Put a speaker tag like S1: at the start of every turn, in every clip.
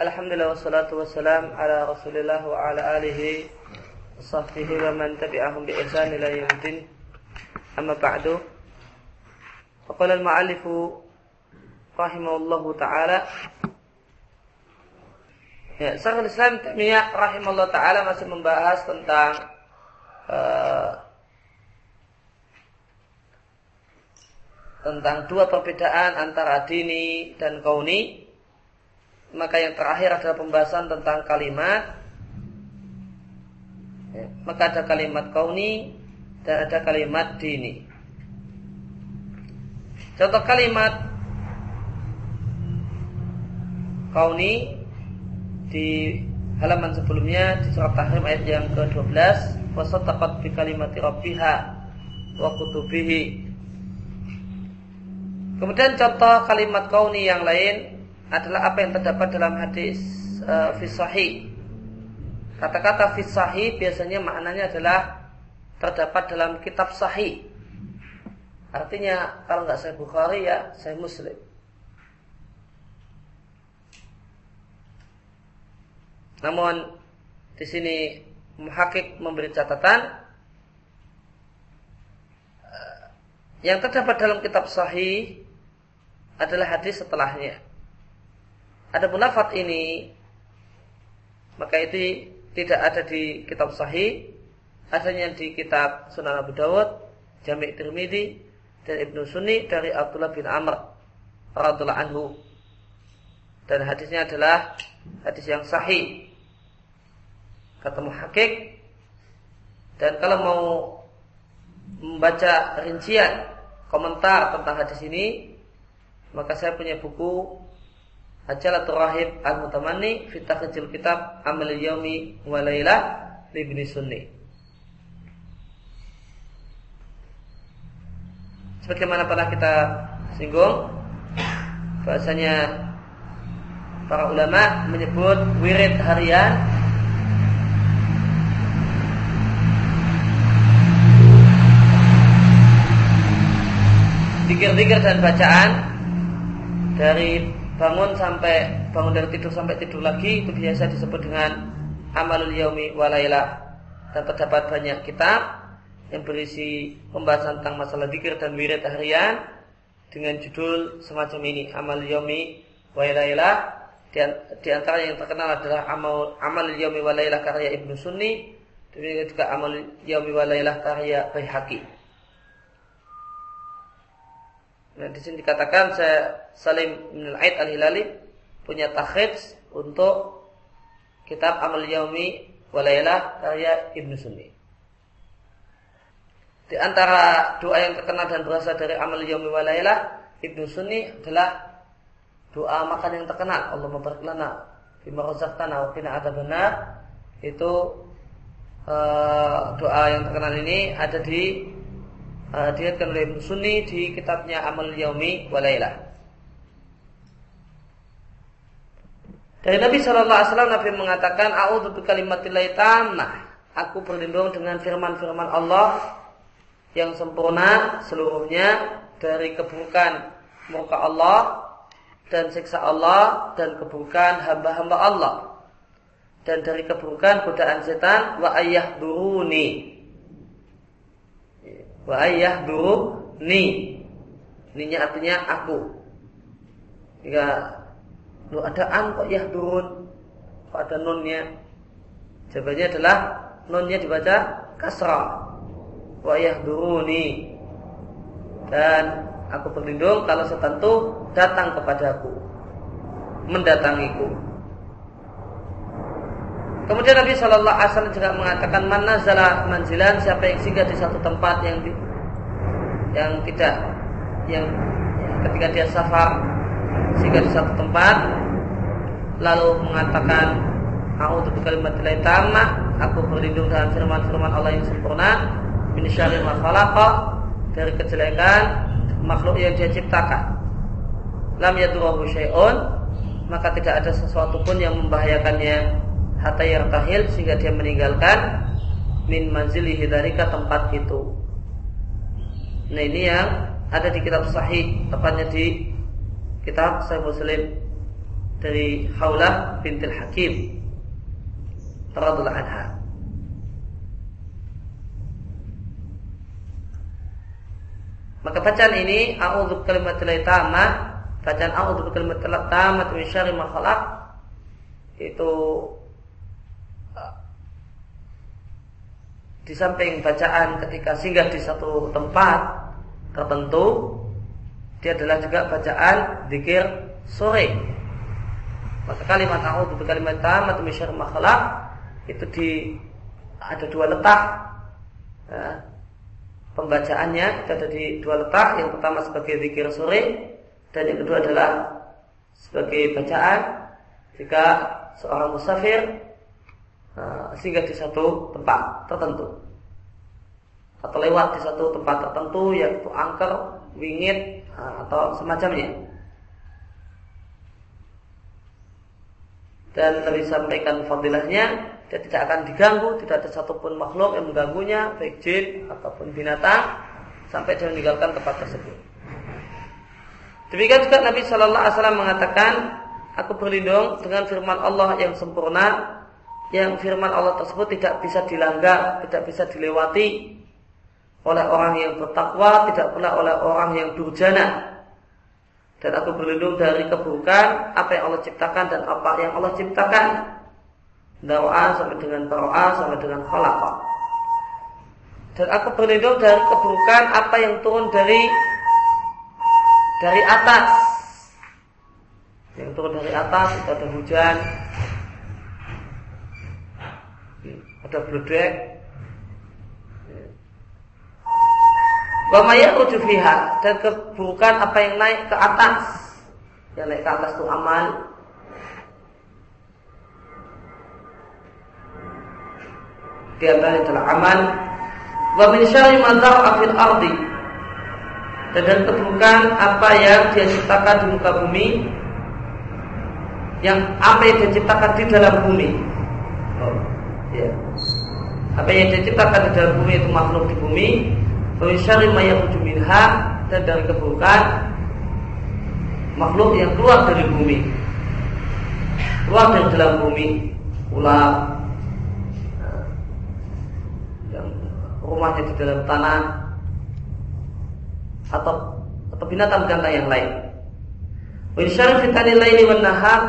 S1: Alhamdulillah wassalatu wassalam ala Rasulillah wa ala alihi sahbihi wa man tabi'ahum bi ihsan ila yaumil Amma ba'du. Faqala al-ma'allif rahimahullah taala. Ya, Syekhul Islam Taimiyah rahimahullah taala masih membahas tentang uh, tentang dua perbedaan antara dini dan kauni maka yang terakhir adalah pembahasan tentang kalimat. Ya, maka ada kalimat kauni dan ada kalimat dini. Contoh kalimat kauni di halaman sebelumnya di surat Tahrim ayat yang ke-12 wasataqat bi kalimati rabbiha wa kutubihi. Kemudian contoh kalimat kauni yang lain adalah apa yang terdapat dalam hadis uh, fisahi. Kata-kata fisahi biasanya maknanya adalah terdapat dalam kitab sahih. Artinya kalau nggak saya Bukhari ya saya Muslim. Namun di sini muhakik memberi catatan eh, yang terdapat dalam kitab sahih adalah hadis setelahnya. Ada munafat ini maka itu tidak ada di kitab sahih, adanya di kitab Sunan Abu Dawud, Jami' Tirmidzi dan Ibnu Sunni dari Abdullah bin Amr radhiyallahu anhu. Dan hadisnya adalah hadis yang sahih. Kata muhakik dan kalau mau membaca rincian komentar tentang hadis ini maka saya punya buku Ajalatul Rahib Al-Mutamanni Fitah kecil kitab Amal Yaumi Walailah Libni Sunni. Sebagaimana pernah kita singgung bahasanya para ulama menyebut wirid harian dikir-dikir dan bacaan dari bangun sampai bangun dari tidur sampai tidur lagi itu biasa disebut dengan amalul yaumi walailah dan terdapat banyak kitab yang berisi pembahasan tentang masalah zikir dan wirid harian dengan judul semacam ini amal yaumi walailah di antara yang terkenal adalah amal amal yaumi walailah karya Ibnu Sunni demikian juga amal yaumi walailah karya Baihaqi Nah, di sini dikatakan saya Salim bin Aid Al-Hilali punya takhid untuk kitab Amal Yaumi Walailah karya Ibnu Sunni. Di antara doa yang terkenal dan berasal dari Amal Yaumi Walailah Ibnu Sunni adalah doa makan yang terkenal Allah barik lana bima razaqtana wa qina adzabannar itu uh, doa yang terkenal ini ada di uh, diriatkan oleh Ibnu Sunni di kitabnya Amal Yaumi Walailah. Dari Nabi Shallallahu Alaihi Wasallam Nabi mengatakan, "A'udzu bikalimatillahi tammah." Aku berlindung dengan firman-firman Allah yang sempurna seluruhnya dari keburukan muka Allah dan siksa Allah dan keburukan hamba-hamba Allah dan dari keburukan godaan setan wa ayah duruni Wa ayah dulu ni. Ninya artinya aku. Jika lu ada an kok yah durun. Kok ada nunnya. Jawabannya adalah nunnya dibaca kasrah. Wa ayah ni. Dan aku berlindung kalau setan itu datang kepadaku. Mendatangiku. Kemudian Nabi Shallallahu Alaihi Wasallam juga mengatakan mana zala manzilan siapa yang singgah di satu tempat yang di, yang tidak yang ketika dia safar singgah di satu tempat lalu mengatakan aku untuk kalimat tamah aku berlindung dengan firman-firman Allah yang sempurna min syarri ma dari kejelekan makhluk yang dia ciptakan. Lam yadurruhu syai'un maka tidak ada sesuatu pun yang membahayakannya hatta yartahil sehingga dia meninggalkan min manzilihi dari tempat itu. Nah ini yang ada di kitab sahih, tepatnya di kitab Sahih Muslim. dari Haulah bintil Hakim radhiyallahu anha. Maka bacaan ini a'udzu bikalimatil tammah, bacaan a'udzu ma khalaq itu di samping bacaan ketika singgah di satu tempat tertentu dia adalah juga bacaan zikir sore maka kalimat a'udzu bikalimat tammah min syarri ma khalaq itu di ada dua letak ya, pembacaannya itu ada di dua letak. Yang pertama sebagai zikir sore dan yang kedua adalah sebagai bacaan jika seorang musafir singgah di satu tempat tertentu atau lewat di satu tempat tertentu yaitu angker, wingit uh, atau semacamnya. Dan Nabi sampaikan fadilahnya dia tidak akan diganggu, tidak ada satupun makhluk yang mengganggunya, baik jin ataupun binatang, sampai dia meninggalkan tempat tersebut. Demikian juga Nabi Shallallahu Alaihi Wasallam mengatakan, aku berlindung dengan firman Allah yang sempurna, yang firman Allah tersebut tidak bisa dilanggar, tidak bisa dilewati oleh orang yang bertakwa, tidak pula oleh orang yang durjana. Dan aku berlindung dari keburukan apa yang Allah ciptakan dan apa yang Allah ciptakan Dawa sampai dengan Baro'a sampai dengan Khalaqa. Dan aku berlindung dari keburukan apa yang turun dari dari atas. Yang turun dari atas itu ada hujan, ada bledek, Wamaya ujufiha dan keburukan apa yang naik ke atas. Yang naik ke atas itu amal, di antara adalah aman wa min syarri ma ardi dan dari keburukan apa yang dia ciptakan di muka bumi yang apa yang dia ciptakan di dalam bumi oh, ya. Apa yang dia ciptakan di dalam bumi itu makhluk di bumi. Wa min syarri ma minha dan dari keburukan makhluk yang keluar dari bumi. Keluar dari dalam bumi. Ular rumahnya di dalam tanah atau atau binatang-binatang yang lain. Wa syarri fitnah laili wan nahar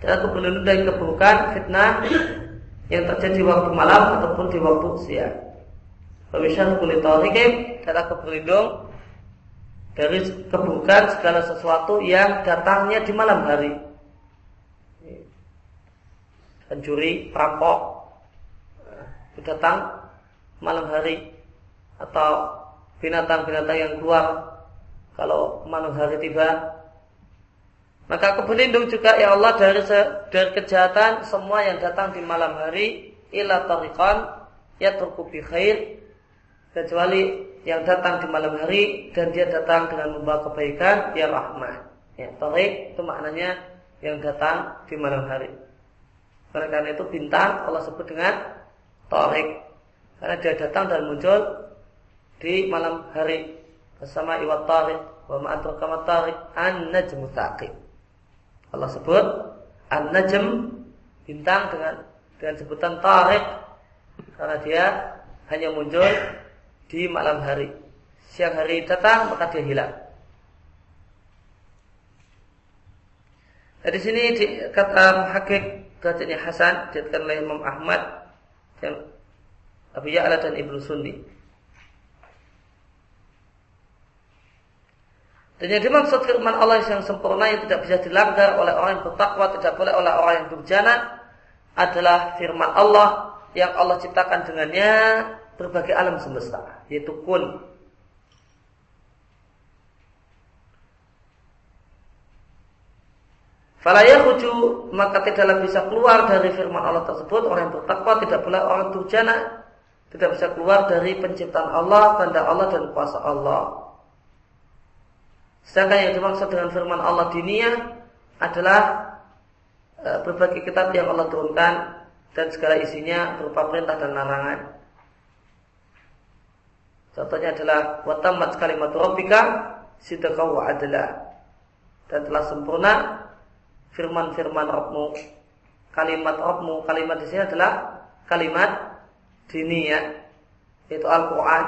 S1: dan aku dari keburukan fitnah yang terjadi waktu malam ataupun di waktu siang. Wa syarri kulli dan aku berlindung dari keburukan segala sesuatu yang datangnya di malam hari. Pencuri, perampok, datang malam hari atau binatang-binatang yang keluar kalau malam hari tiba maka aku berlindung juga ya Allah dari dari kejahatan semua yang datang di malam hari ila tariqan yatruku bi khair kecuali yang datang di malam hari dan dia datang dengan membawa kebaikan ya rahmah. Ya tarik itu maknanya yang datang di malam hari. Karena itu bintang Allah sebut dengan tarik karena dia datang dan muncul di malam hari. Bersama iwat tarik wa ma'atul kamat tarik an najmu taqib. Allah sebut an najm bintang dengan dengan sebutan tarik karena dia hanya muncul di malam hari. Siang hari datang maka dia hilang. Nah, di sini di, kata hakik derajatnya Hasan dikatakan oleh Imam Ahmad yang Abu Ya'la dan Ibnu Sundi. Dan yang dimaksud firman Allah yang sempurna yang tidak bisa dilanggar oleh orang yang bertakwa, tidak boleh oleh orang yang durjana adalah firman Allah yang Allah ciptakan dengannya berbagai alam semesta, yaitu kun. Falaya huju maka tidaklah bisa keluar dari firman Allah tersebut orang yang bertakwa tidak boleh orang durjana tidak bisa keluar dari penciptaan Allah, tanda Allah dan kuasa Allah. Sedangkan yang dimaksud dengan firman Allah dunia adalah e, berbagai kitab yang Allah turunkan dan segala isinya berupa perintah dan larangan. Contohnya adalah watamat kalimat rabbika sidqa wa adalah dan telah sempurna firman-firman Rabbmu, kalimat Rabbmu, kalimat di sini adalah kalimat diniyah, yaitu Al-Quran.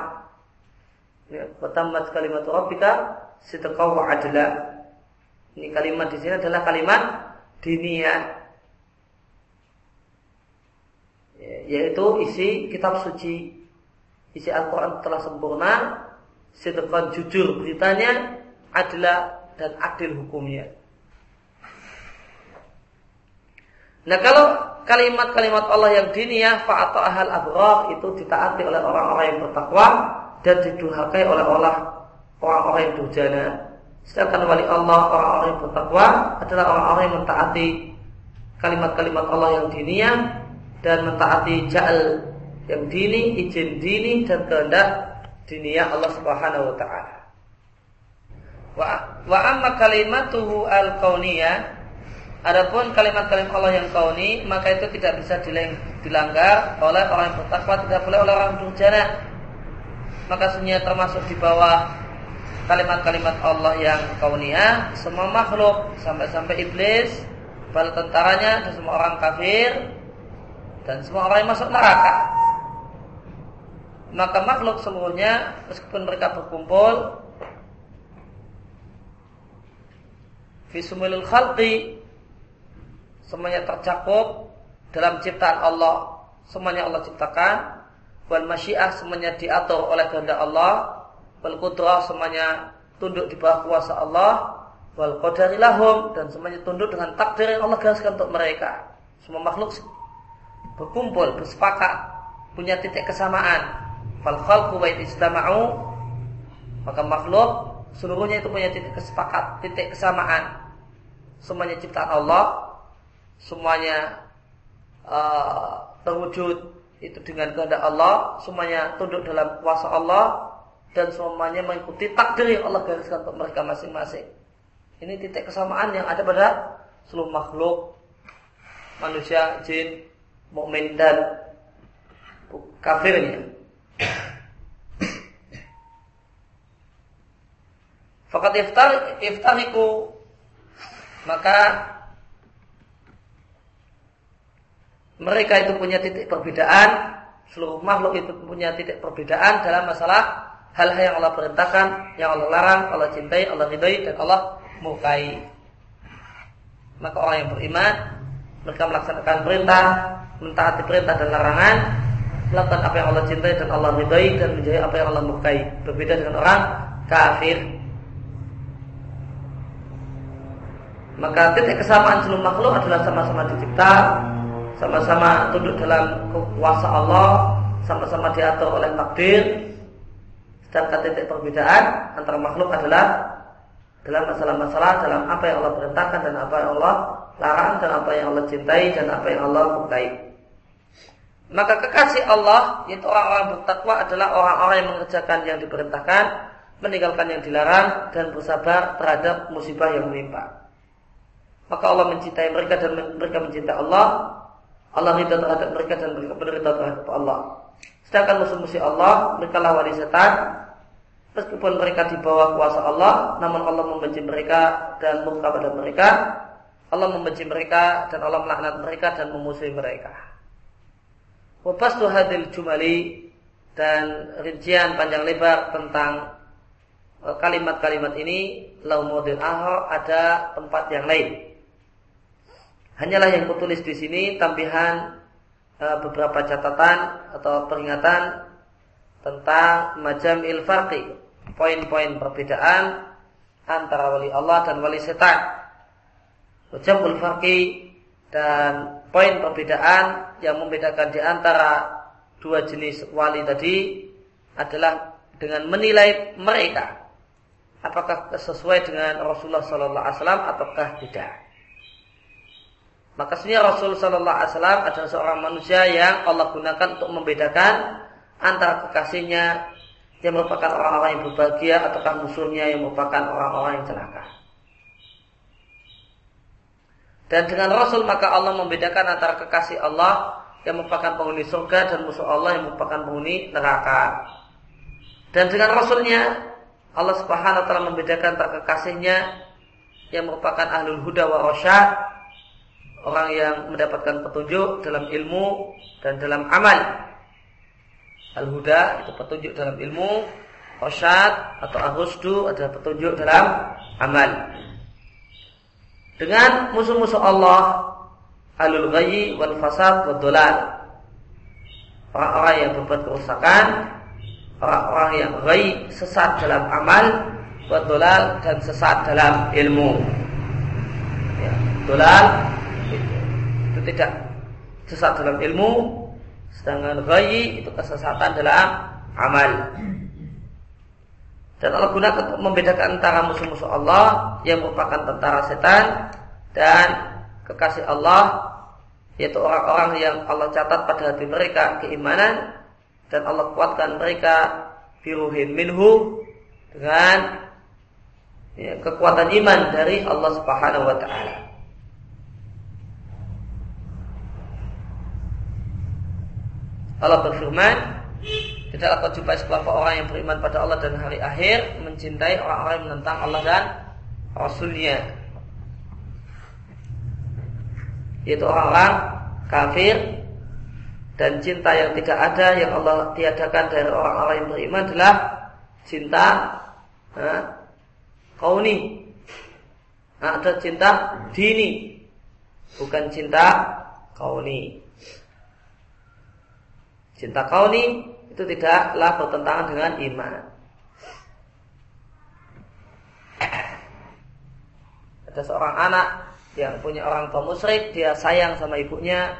S1: Ya, Watammat kalimat Rabbika sidqaw wa adla. Ini kalimat di sini adalah kalimat diniyah. Ya, yaitu isi kitab suci. Isi Al-Quran telah sempurna, sidqan jujur beritanya, adla dan adil hukumnya. Nah kalau kalimat-kalimat Allah yang diniyah ahal abrar itu ditaati oleh orang-orang yang bertakwa dan didurhakai oleh Allah orang-orang yang durjana. Sedangkan wali Allah orang-orang yang bertakwa adalah orang-orang yang mentaati kalimat-kalimat Allah yang diniyah dan mentaati ja'al yang dini, izin dini dan kehendak diniyah Allah Subhanahu wa taala. Wa amma kalimatuhu al-kauniyah Adapun kalimat-kalimat Allah yang kauni maka itu tidak bisa dilanggar oleh orang yang bertakwa, tidak boleh oleh orang durjana. Maka sebenarnya termasuk di bawah kalimat-kalimat Allah yang kauniyah. Semua makhluk sampai-sampai iblis, bala tentaranya dan semua orang kafir dan semua orang yang masuk neraka. Maka makhluk semuanya meskipun mereka berkumpul Fisumulul khalqi semuanya tercakup dalam ciptaan Allah. Semuanya Allah ciptakan wal masyiah semuanya diatur oleh kehendak Allah. Wal qudrah semuanya tunduk di bawah kuasa Allah. Wal qadari lahum dan semuanya tunduk dengan takdir yang Allah gariskan untuk mereka. Semua makhluk berkumpul bersepakat punya titik kesamaan. Fal khalqu wa istama'u. Maka makhluk seluruhnya itu punya titik kesepakat titik kesamaan. Semuanya ciptaan Allah. Semuanya uh, terwujud itu dengan kehendak Allah, semuanya tunduk dalam kuasa Allah dan semuanya mengikuti takdir yang Allah gariskan untuk mereka masing-masing. Ini titik kesamaan yang ada pada seluruh makhluk, manusia, jin, mukmin dan kafirnya. Fakat iftar iftariku maka mereka itu punya titik perbedaan, seluruh makhluk itu punya titik perbedaan dalam masalah hal-hal yang Allah perintahkan, yang Allah larang, Allah cintai, Allah ridhoi dan Allah mukai. Maka orang yang beriman mereka melaksanakan perintah, mentaati perintah dan larangan, melakukan apa yang Allah cintai dan Allah ridhoi dan menjadi apa yang Allah mukai. Berbeda dengan orang kafir. Maka titik kesamaan seluruh makhluk adalah sama-sama dicipta, sama-sama tunduk dalam kuasa Allah, sama-sama diatur oleh takdir. Sedangkan titik perbedaan antara makhluk adalah dalam masalah-masalah dalam apa yang Allah perintahkan dan apa yang Allah larang dan apa yang Allah cintai dan apa yang Allah murkai. Maka kekasih Allah yaitu orang-orang bertakwa adalah orang-orang yang mengerjakan yang diperintahkan, meninggalkan yang dilarang dan bersabar terhadap musibah yang menimpa. Maka Allah mencintai mereka dan mereka mencintai Allah Allah ridha terhadap mereka dan mereka berita terhadap Allah. Sedangkan musuh-musuh Allah, mereka lawan setan, meskipun mereka di bawah kuasa Allah, namun Allah membenci mereka dan murka pada mereka. Allah membenci mereka dan Allah melaknat mereka dan memusuhi mereka. Wabastu hadil jumali dan rincian panjang lebar tentang eh, kalimat-kalimat ini lau model ahor ada tempat yang lain. Hanyalah yang kutulis di sini tampihan e, beberapa catatan atau peringatan tentang majam ilfaqi, poin-poin perbedaan antara wali Allah dan wali setan. Majam ilfaqi dan poin perbedaan yang membedakan di antara dua jenis wali tadi adalah dengan menilai mereka apakah sesuai dengan Rasulullah Sallallahu Alaihi Wasallam ataukah tidak. Maka sebenarnya Rasul Shallallahu Alaihi Wasallam adalah seorang manusia yang Allah gunakan untuk membedakan antara kekasihnya yang merupakan orang-orang yang berbahagia ataukah musuhnya yang merupakan orang-orang yang celaka. Dan dengan Rasul maka Allah membedakan antara kekasih Allah yang merupakan penghuni surga dan musuh Allah yang merupakan penghuni neraka. Dan dengan Rasulnya Allah Subhanahu wa taala membedakan antara kekasihnya yang merupakan ahlul huda wa rasyad, orang yang mendapatkan petunjuk dalam ilmu dan dalam amal. Al-huda itu petunjuk dalam ilmu, rasyad atau ar-rusdu adalah petunjuk dalam amal. Dengan musuh-musuh Allah, alul ghayyi wal fasad wal dolal. Orang-orang yang berbuat kerusakan, orang-orang yang ghayy sesat dalam amal, wa dolal dan sesat dalam ilmu. Ya, itu tidak sesat dalam ilmu, sedangkan ghayy itu kesesatan dalam amal. Dan Allah gunakan untuk membedakan antara musuh-musuh Allah yang merupakan tentara setan dan kekasih Allah yaitu orang-orang yang Allah catat pada hati mereka keimanan dan Allah kuatkan mereka biruhin minhu dengan ya, kekuatan iman dari Allah Subhanahu wa taala. Allah berfirman, Tidaklah kau jumpai sekelompok orang yang beriman pada Allah dan hari akhir mencintai orang-orang yang menentang Allah dan Rasulnya. Yaitu orang-orang kafir dan cinta yang tidak ada yang Allah tiadakan dari orang-orang yang beriman adalah cinta ha, kauni. Ada cinta dini, bukan cinta kauni. Cinta kauni itu tidaklah bertentangan dengan iman. Ada seorang anak yang punya orang tua musyrik, dia sayang sama ibunya,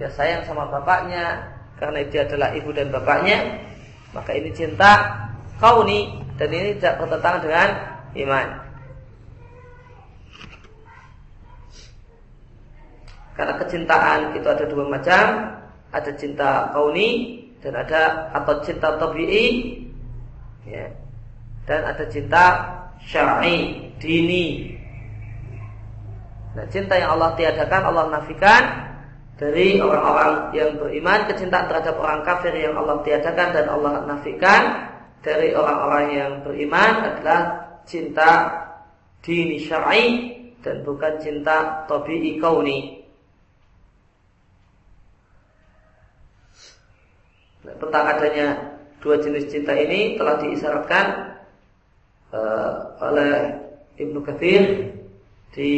S1: dia sayang sama bapaknya, karena dia adalah ibu dan bapaknya, maka ini cinta kauni dan ini tidak bertentangan dengan iman. Karena kecintaan itu ada dua macam, ada cinta kauni dan ada atau cinta tabi'i ya, dan ada cinta syar'i dini. Nah cinta yang Allah tiadakan Allah nafikan dari orang-orang yang beriman kecintaan terhadap orang kafir yang Allah tiadakan dan Allah nafikan dari orang-orang yang beriman adalah cinta dini syar'i dan bukan cinta tabi'i kauni Nah, tentang adanya dua jenis cinta ini telah diisyaratkan uh, oleh Ibnu Katsir di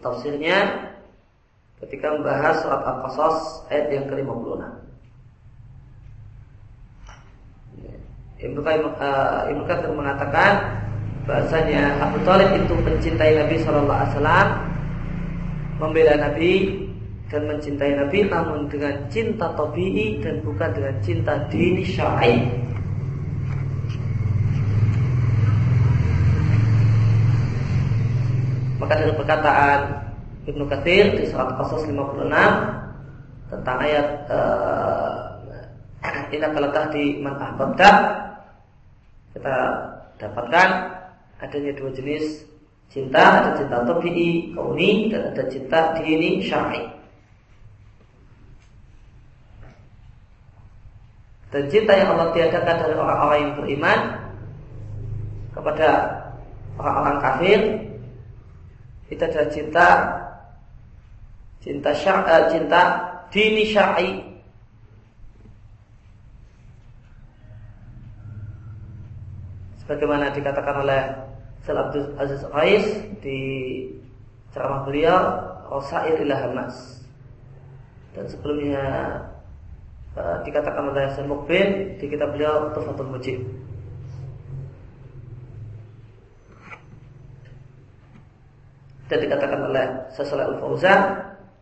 S1: tafsirnya ketika membahas surat Al-Qasas ayat yang ke-56. Ibnu uh, Ibnu Katsir mengatakan bahasanya Abu Talib itu mencintai Nabi Shallallahu Alaihi Wasallam, membela Nabi dan mencintai Nabi namun dengan cinta tabii dan bukan dengan cinta dini syar'i. Maka dari perkataan Ibnu Katsir di surat Qasas 56 tentang ayat uh, ini letak di man ahbabta kita dapatkan adanya dua jenis cinta ada cinta tabii kauni dan ada cinta dini syar'i. Dan cinta yang Allah tiadakan dari orang-orang yang beriman kepada orang-orang kafir itu adalah cinta cinta syar, uh, cinta dini syar'i. Sebagaimana dikatakan oleh Sayyid Abdul Aziz Rais di ceramah beliau ila Hamas. Dan sebelumnya uh, dikatakan oleh Hasan Mukbin di kitab beliau Tufatul Mujib. Dan dikatakan oleh Sasalah Al-Fauzan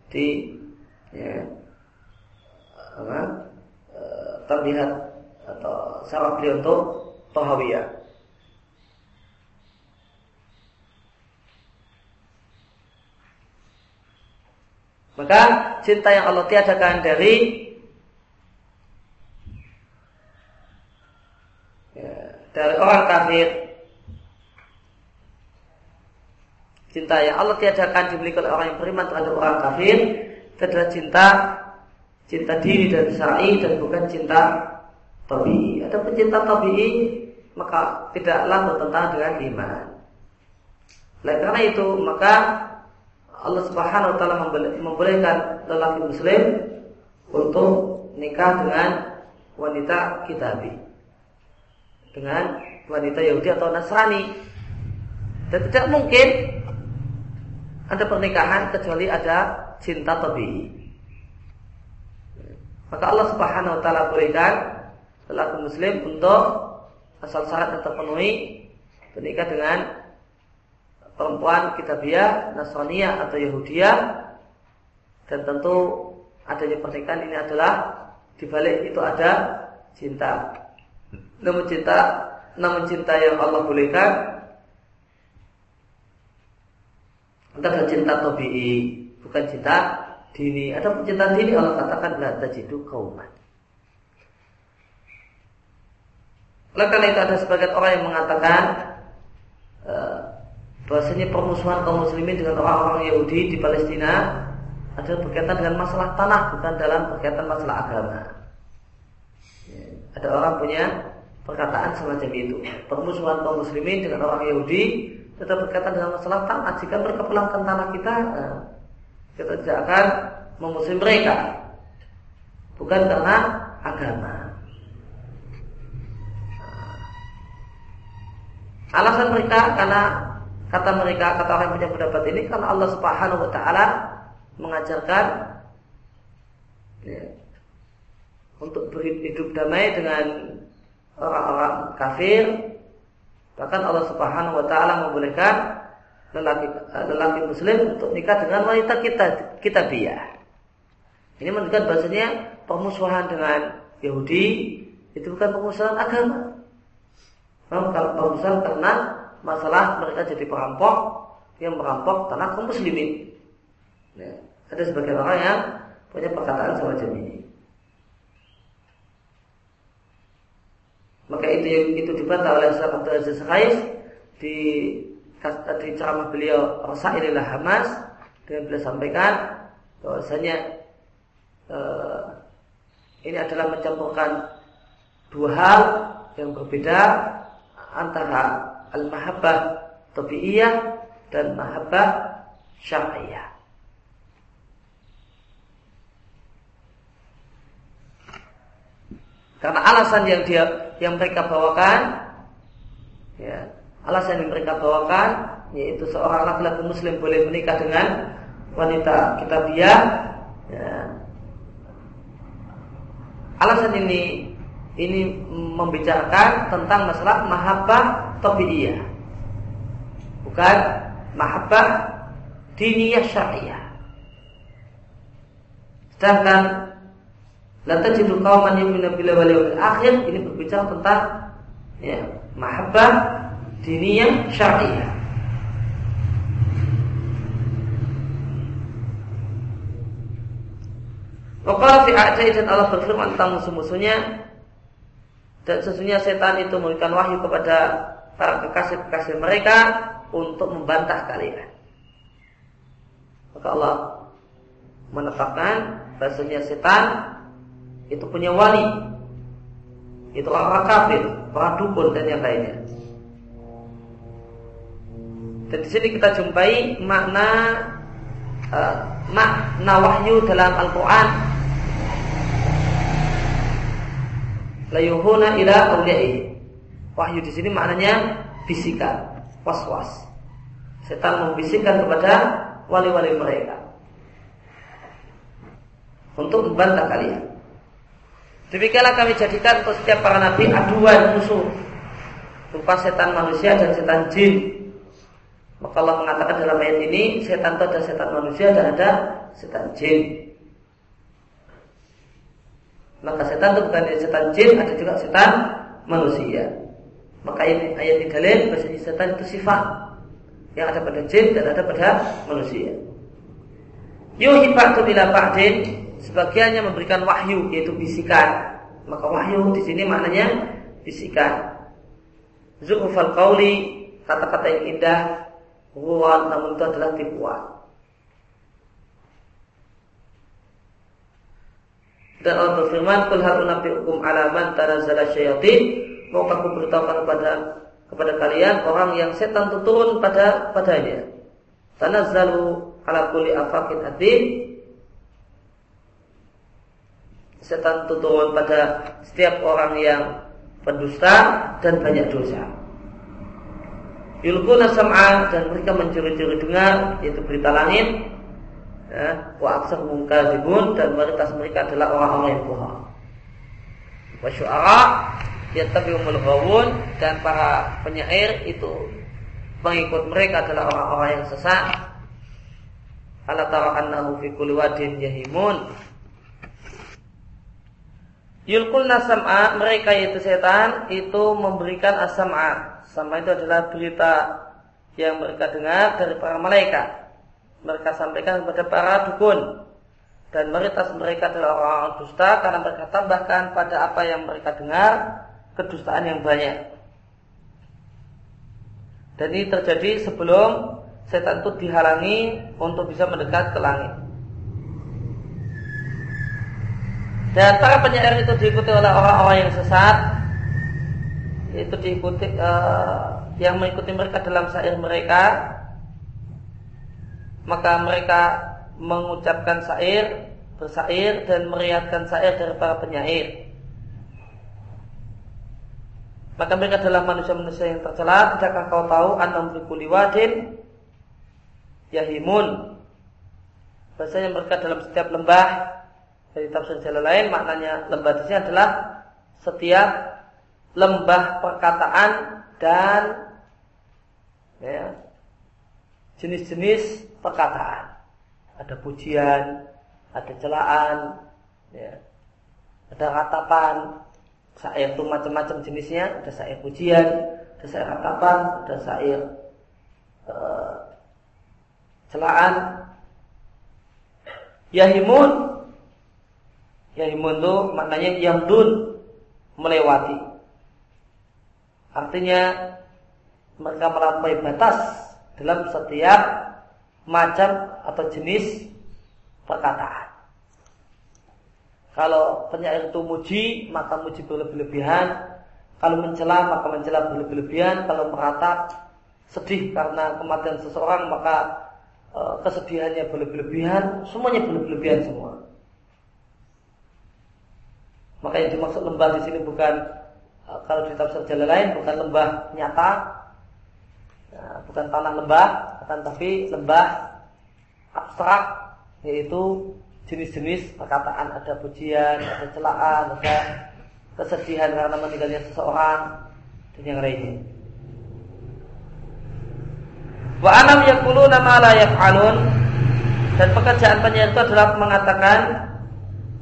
S1: di ya, apa, uh, terlihat atau salah beliau untuk Tahawiyah. Maka cinta yang Allah tiadakan dari dari orang kafir cinta yang Allah tiadakan dimiliki oleh orang yang beriman terhadap orang kafir itu adalah cinta cinta diri dan syar'i dan bukan cinta tabii. Ada pencinta tabii maka tidaklah bertentangan dengan iman. Oleh karena itu maka Allah Subhanahu wa taala membolehkan lelaki muslim untuk nikah dengan wanita kitabi. Dengan wanita Yahudi atau Nasrani. Dan tidak mungkin ada pernikahan kecuali ada cinta tabii. Maka Allah Subhanahu wa taala berikan lelaki muslim untuk asal syarat yang terpenuhi menikah dengan perempuan kitabiah, Nasraniyah atau Yahudiyah dan tentu adanya pernikahan ini adalah di balik itu ada cinta. Namun cinta, namun cinta yang Allah bolehkan adalah cinta tobi'i, bukan cinta dini. Ada cinta dini Allah katakan la tajidu kauman. Oleh karena itu ada sebagian orang yang mengatakan uh, bahwasanya permusuhan kaum muslimin dengan orang-orang Yahudi di Palestina adalah berkaitan dengan masalah tanah bukan dalam berkaitan masalah agama. Ya, ada orang punya perkataan semacam itu. Permusuhan kaum muslimin dengan orang Yahudi tetap berkaitan dengan masalah tanah. Jika mereka pulangkan tanah kita, nah, kita tidak akan memusuhi mereka. Bukan karena agama. Alasan mereka karena kata mereka kata orang yang punya pendapat ini karena Allah Subhanahu wa taala mengajarkan ya, untuk berhidup damai dengan orang-orang kafir bahkan Allah Subhanahu wa taala membolehkan lelaki lelaki muslim untuk nikah dengan wanita kita kita biar. Ini menunjukkan bahasanya permusuhan dengan Yahudi itu bukan permusuhan agama. Kalau permusuhan karena masalah mereka jadi perampok yang merampok tanah kaum muslimin. Ya, ada sebagian orang yang punya perkataan semacam ini. Maka itu itu dibantah oleh Syekh Abdul Aziz Rais di di ceramah beliau Rasaililah Hamas dan beliau sampaikan bahwasanya eh, ini adalah mencampurkan dua hal yang berbeda antara al-mahabbah tabi'iyah dan mahabbah syar'iyah. Karena alasan yang dia yang mereka bawakan ya, alasan yang mereka bawakan yaitu seorang laki-laki muslim boleh menikah dengan wanita kitabiah ya. Alasan ini ini membicarakan tentang masalah mahabbah tabi'iyah. Bukan mahabbah diniyah syariah. Sedangkan La tajidu qauman yu'minuna billahi wal yawmil akhir ini berbicara tentang ya, mahabbah diniyah syariah. Wakala fi dan Allah berfirman tentang musuh-musuhnya dan sesungguhnya setan itu memberikan wahyu kepada para kekasih-kekasih mereka untuk membantah kalian. Maka Allah menetapkan bahasanya setan itu punya wali. Itu orang kafir, para dukun dan yang lainnya. Dan di sini kita jumpai makna uh, makna wahyu dalam Al-Qur'an layuhuna ila awliyaihi. Wahyu di sini maknanya bisikan, was-was. Setan membisikkan kepada wali-wali mereka untuk membantah kalian. Demikianlah kami jadikan untuk setiap para nabi aduan musuh berupa setan manusia dan setan jin. Maka Allah mengatakan dalam ayat ini setan itu ada setan manusia dan ada setan jin. Maka setan itu bukan setan jin, ada juga setan manusia. Maka ayat, ayat ini dalil bahwa setan itu sifat yang ada pada jin dan ada pada manusia. Yuhi ba'du ila ba'din sebagiannya memberikan wahyu yaitu bisikan. Maka wahyu di sini maknanya bisikan. Zuhufal qauli kata-kata yang indah, ruwan namun itu adalah tipuan. Dan Allah berfirman, "Qul hal unabbiukum ala man tanazzala syayatin?" Mau aku beritahukan kepada kepada kalian orang yang setan itu turun pada padanya. Tanazzalu ala kulli afakin adim. Setan itu turun pada setiap orang yang pendusta dan banyak dosa. Yulkuna sam'a dan mereka mencuri-curi dengar yaitu berita langit. Ya, wa aksar mungkadzibun dan mayoritas mereka adalah orang-orang yang bohong. Wa syu'ara yattabi'umul ghawun dan para penyair itu pengikut mereka adalah orang-orang yang sesat. Ala tara annahu fi kulli wadin yahimun. Yulkul nasam'a mereka itu setan itu memberikan asam'a. Sama itu adalah berita yang mereka dengar dari para malaikat. Mereka sampaikan kepada para dukun dan mayoritas mereka adalah orang-orang dusta karena mereka tambahkan pada apa yang mereka dengar kedustaan yang banyak. Dan ini terjadi sebelum setan itu dihalangi untuk bisa mendekat ke langit. Dan para penyair itu diikuti oleh orang-orang yang sesat, itu diikuti uh, yang mengikuti mereka dalam syair mereka, maka mereka mengucapkan syair, bersair dan meriatkan syair dari para penyair. Maka mereka adalah manusia-manusia yang tercela. Tidakkah kau tahu anam fi wadin yahimun. Bahasanya mereka dalam setiap lembah dari tafsir jalan lain maknanya lembah di sini adalah setiap lembah perkataan dan ya, jenis-jenis perkataan. Ada pujian, ada celaan, ya, ada ratapan, Syair itu macam-macam jenisnya, ada syair pujian, ada syair ratapan, ada syair uh, celaan. Yahimun Yahimun itu maknanya yamdun melewati. Artinya mereka melampaui batas dalam setiap macam atau jenis perkataan. Kalau penyair itu muji, maka muji berlebih-lebihan. Kalau mencela, maka mencela berlebih-lebihan. Kalau meratap, sedih karena kematian seseorang, maka e, kesedihannya berlebih-lebihan. Semuanya berlebih-lebihan semua. Maka yang dimaksud lembah di sini bukan e, kalau di tafsir jalan lain bukan lembah nyata, nah, bukan tanah lembah, akan tapi lembah abstrak yaitu jenis-jenis perkataan ada pujian, ada celaan, ada kesedihan karena meninggalnya seseorang dan yang lainnya. Wa anam yakulu nama la yaf'alun dan pekerjaan penyair itu adalah mengatakan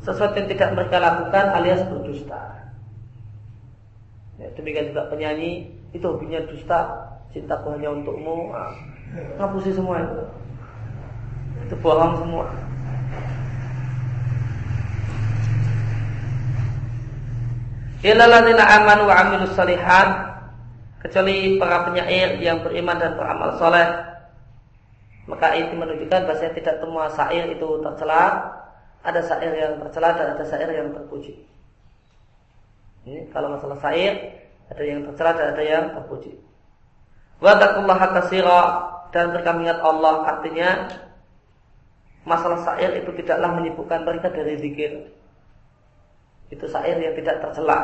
S1: sesuatu yang tidak mereka lakukan alias berdusta. Ya, demikian juga penyanyi itu hobinya dusta, cintaku hanya untukmu. Nah, ngapusi semua itu. Itu bohong semua. Illalladzina amanu wa amilus salihat kecuali para penyair yang beriman dan beramal soleh maka itu menunjukkan bahwa tidak semua syair itu tercela ada syair yang tercela dan ada syair yang terpuji ini kalau masalah syair ada yang tercela dan ada yang terpuji wa taqullaha dan mereka mengingat Allah artinya masalah syair itu tidaklah menyibukkan mereka dari zikir itu syair yang tidak tercela.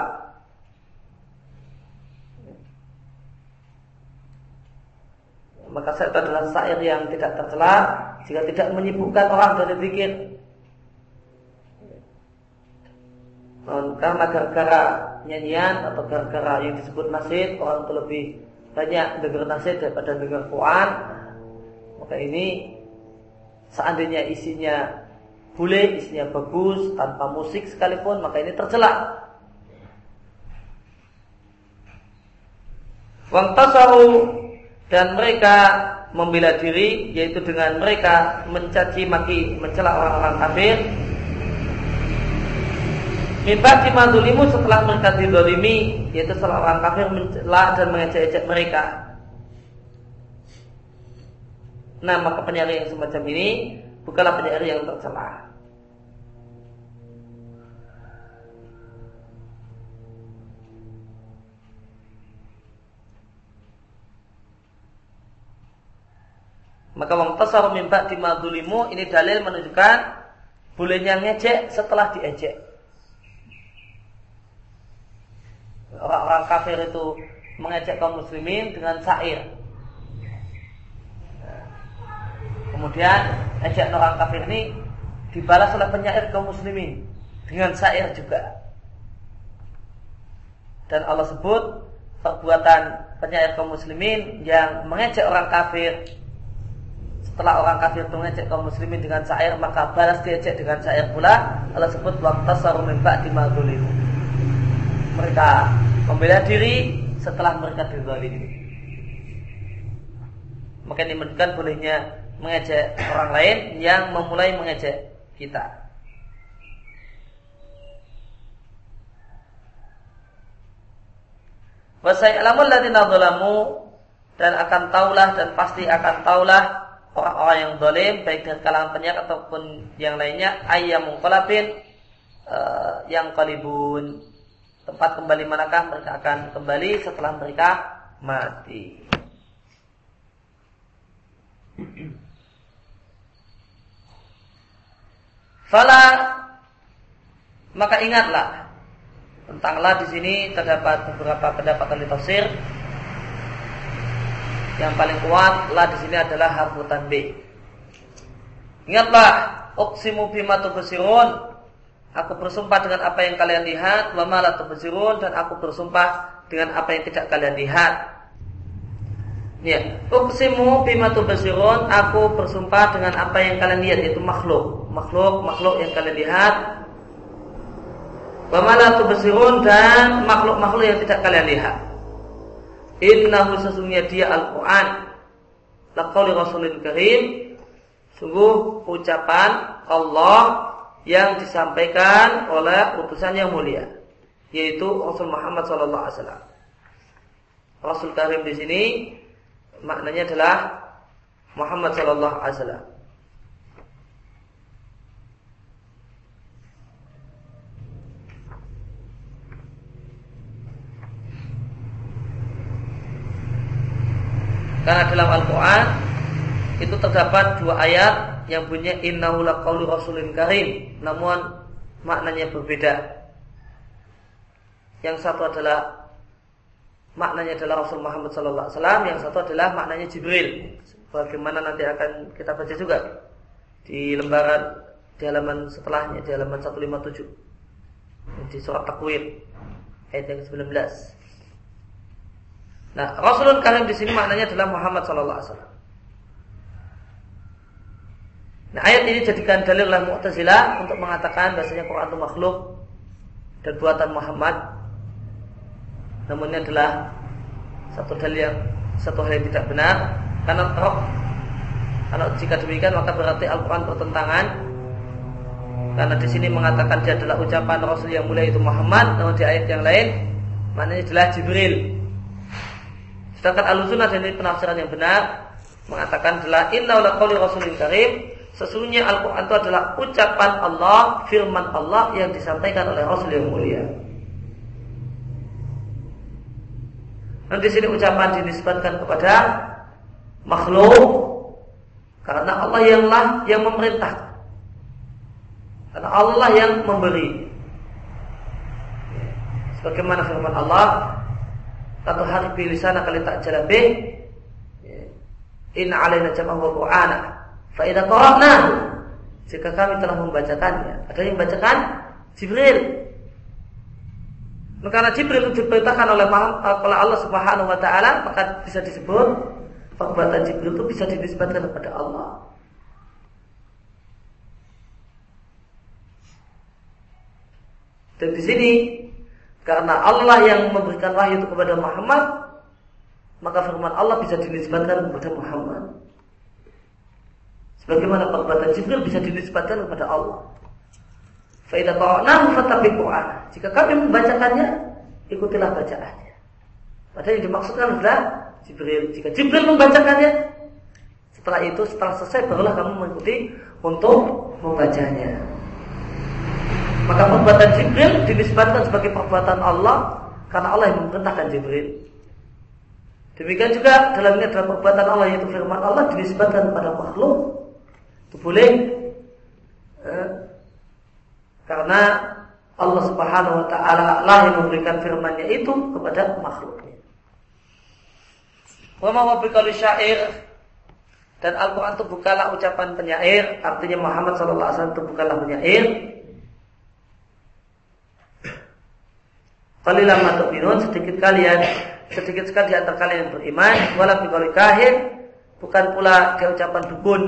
S1: Maka syair adalah syair yang tidak tercela jika tidak menyibukkan orang dari zikir. Karena gara-gara nyanyian atau gara-gara yang disebut nasid orang itu lebih banyak dengar nasid daripada dengar Quran. Maka ini seandainya isinya boleh isinya bagus tanpa musik sekalipun maka ini tercela. Wangtasaru dan mereka membela diri yaitu dengan mereka mencaci maki mencela orang-orang kafir Mimba dimandulimu setelah mereka didolimi Yaitu setelah orang kafir mencela dan mengejek-ejek mereka Nah maka penyair yang semacam ini Bukanlah penyair yang tercela. Maka wong tasar mimba dimadulimu ini dalil menunjukkan bolehnya ngejek setelah diejek. Orang-orang kafir itu mengejek kaum muslimin dengan sair. Kemudian ejek orang kafir ini dibalas oleh penyair kaum muslimin dengan sair juga. Dan Allah sebut perbuatan penyair kaum muslimin yang mengejek orang kafir setelah orang kafir itu mengejek kaum muslimin dengan syair maka balas diejek dengan syair pula Allah sebut waktu min ba'di mereka membela diri setelah mereka dizalimi. Maka menunjukkan bolehnya mengejek orang lain yang memulai mengejek kita. Dan akan taulah dan pasti akan taulah orang-orang yang dolim baik dari kalangan penyair ataupun yang lainnya ayam mungkolabin uh, yang kalibun tempat kembali manakah mereka akan kembali setelah mereka mati. Fala maka ingatlah tentang la di sini terdapat beberapa pendapat ahli tafsir. Yang paling kuat la di sini adalah harfu tanbih. Ingatlah, uqsimu bima tubsirun. Aku bersumpah dengan apa yang kalian lihat, wa ma dan aku bersumpah dengan apa yang tidak kalian lihat. Ya, uqsimu bima tubsirun, aku bersumpah dengan apa yang kalian lihat yaitu makhluk. Makhluk, makhluk yang kalian lihat Wamala tubsirun dan makhluk-makhluk yang tidak kalian lihat. Innahu sesungguhnya dia Al-Quran. Laqawli Rasulun Karim. Sungguh ucapan Allah yang disampaikan oleh utusan yang mulia. Yaitu Rasul Muhammad SAW. Rasul Karim di sini maknanya adalah Muhammad SAW. Karena dalam Al-Quran itu terdapat dua ayat yang punya innahu laqaulu rasulin karim, namun maknanya berbeda. Yang satu adalah maknanya adalah Rasul Muhammad sallallahu alaihi wasallam, yang satu adalah maknanya Jibril. Bagaimana nanti akan kita baca juga di lembaran di halaman setelahnya di halaman 157 di surat Takwir ayat yang 19. Nah, Rasulun Karim di sini maknanya adalah Muhammad sallallahu alaihi wasallam. Nah, ayat ini jadikan dalil oleh Mu'tazilah untuk mengatakan bahasanya Quran itu makhluk dan buatan Muhammad. Namun ini adalah satu dalil yang satu hal yang tidak benar karena roh kalau jika demikian maka berarti Al-Quran bertentangan karena di sini mengatakan dia adalah ucapan Rasul yang mulia itu Muhammad, namun di ayat yang lain maknanya adalah Jibril. Sedangkan al-sunnah dan ini penafsiran yang benar mengatakan adalah inna qawli rasulil karim sesungguhnya Al-Quran itu adalah ucapan Allah, firman Allah yang disampaikan oleh Rasul yang mulia. Dan di sini ucapan dinisbatkan kepada makhluk karena Allah yang lah yang memerintah. Karena Allah yang memberi. Sebagaimana firman Allah, satu hari pilih sana kali tak jalan be Inna alaina qur'ana Fa idza jika kami telah membacakannya, ada yang membacakan Jibril. Karena Jibril itu diperintahkan oleh oleh Allah Subhanahu wa taala, maka bisa disebut perbuatan Jibril itu bisa dinisbatkan kepada Allah. Dan di sini karena Allah yang memberikan wahyu itu kepada Muhammad, maka firman Allah bisa dinisbatkan kepada Muhammad. Sebagaimana perbuatan Jibril bisa dinisbatkan kepada Allah. Faidah ta'anahu fatabi Quran. Jika kami membacakannya, ikutilah bacaannya. Padahal yang dimaksudkan adalah Jibril. Jika Jibril membacakannya, setelah itu, setelah selesai, barulah kamu mengikuti untuk membacanya. Maka perbuatan Jibril dinisbatkan sebagai perbuatan Allah karena Allah yang memerintahkan Jibril. Demikian juga dalamnya adalah perbuatan Allah yaitu firman Allah dinisbatkan kepada makhluk. Itu boleh eh, karena Allah Subhanahu wa taala lah yang memberikan firman-Nya itu kepada makhluknya. Wa ma syair. Dan Al-Quran itu bukanlah ucapan penyair Artinya Muhammad SAW itu bukanlah penyair. Qalilan matu'minun sedikit kalian sedikit sekali di antara kalian yang beriman. Wala biqauli kahin bukan pula dia ucapan dukun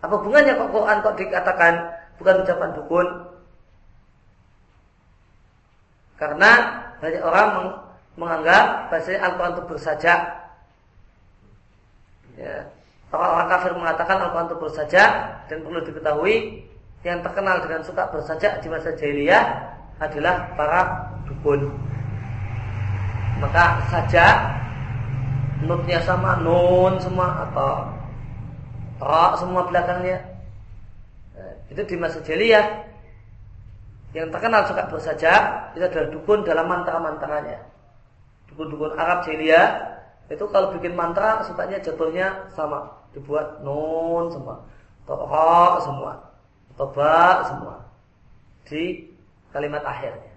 S1: apa hubungannya kok Quran kok dikatakan bukan ucapan dukun karena banyak orang menganggap bahasanya Al-Quran itu bersajak ya. orang-orang kafir mengatakan Al-Quran itu bersajak dan perlu diketahui yang terkenal dengan suka bersajak di masa jahiliyah adalah para dukun. Maka saja nutnya sama nun semua atau ra semua belakangnya. Eh, itu di masa jahiliyah yang terkenal suka bersajak itu adalah dukun dalam mantra-mantranya. Dukun-dukun Arab jahiliyah itu kalau bikin mantra sukanya jatuhnya sama dibuat nun semua ra semua toba semua di kalimat akhirnya.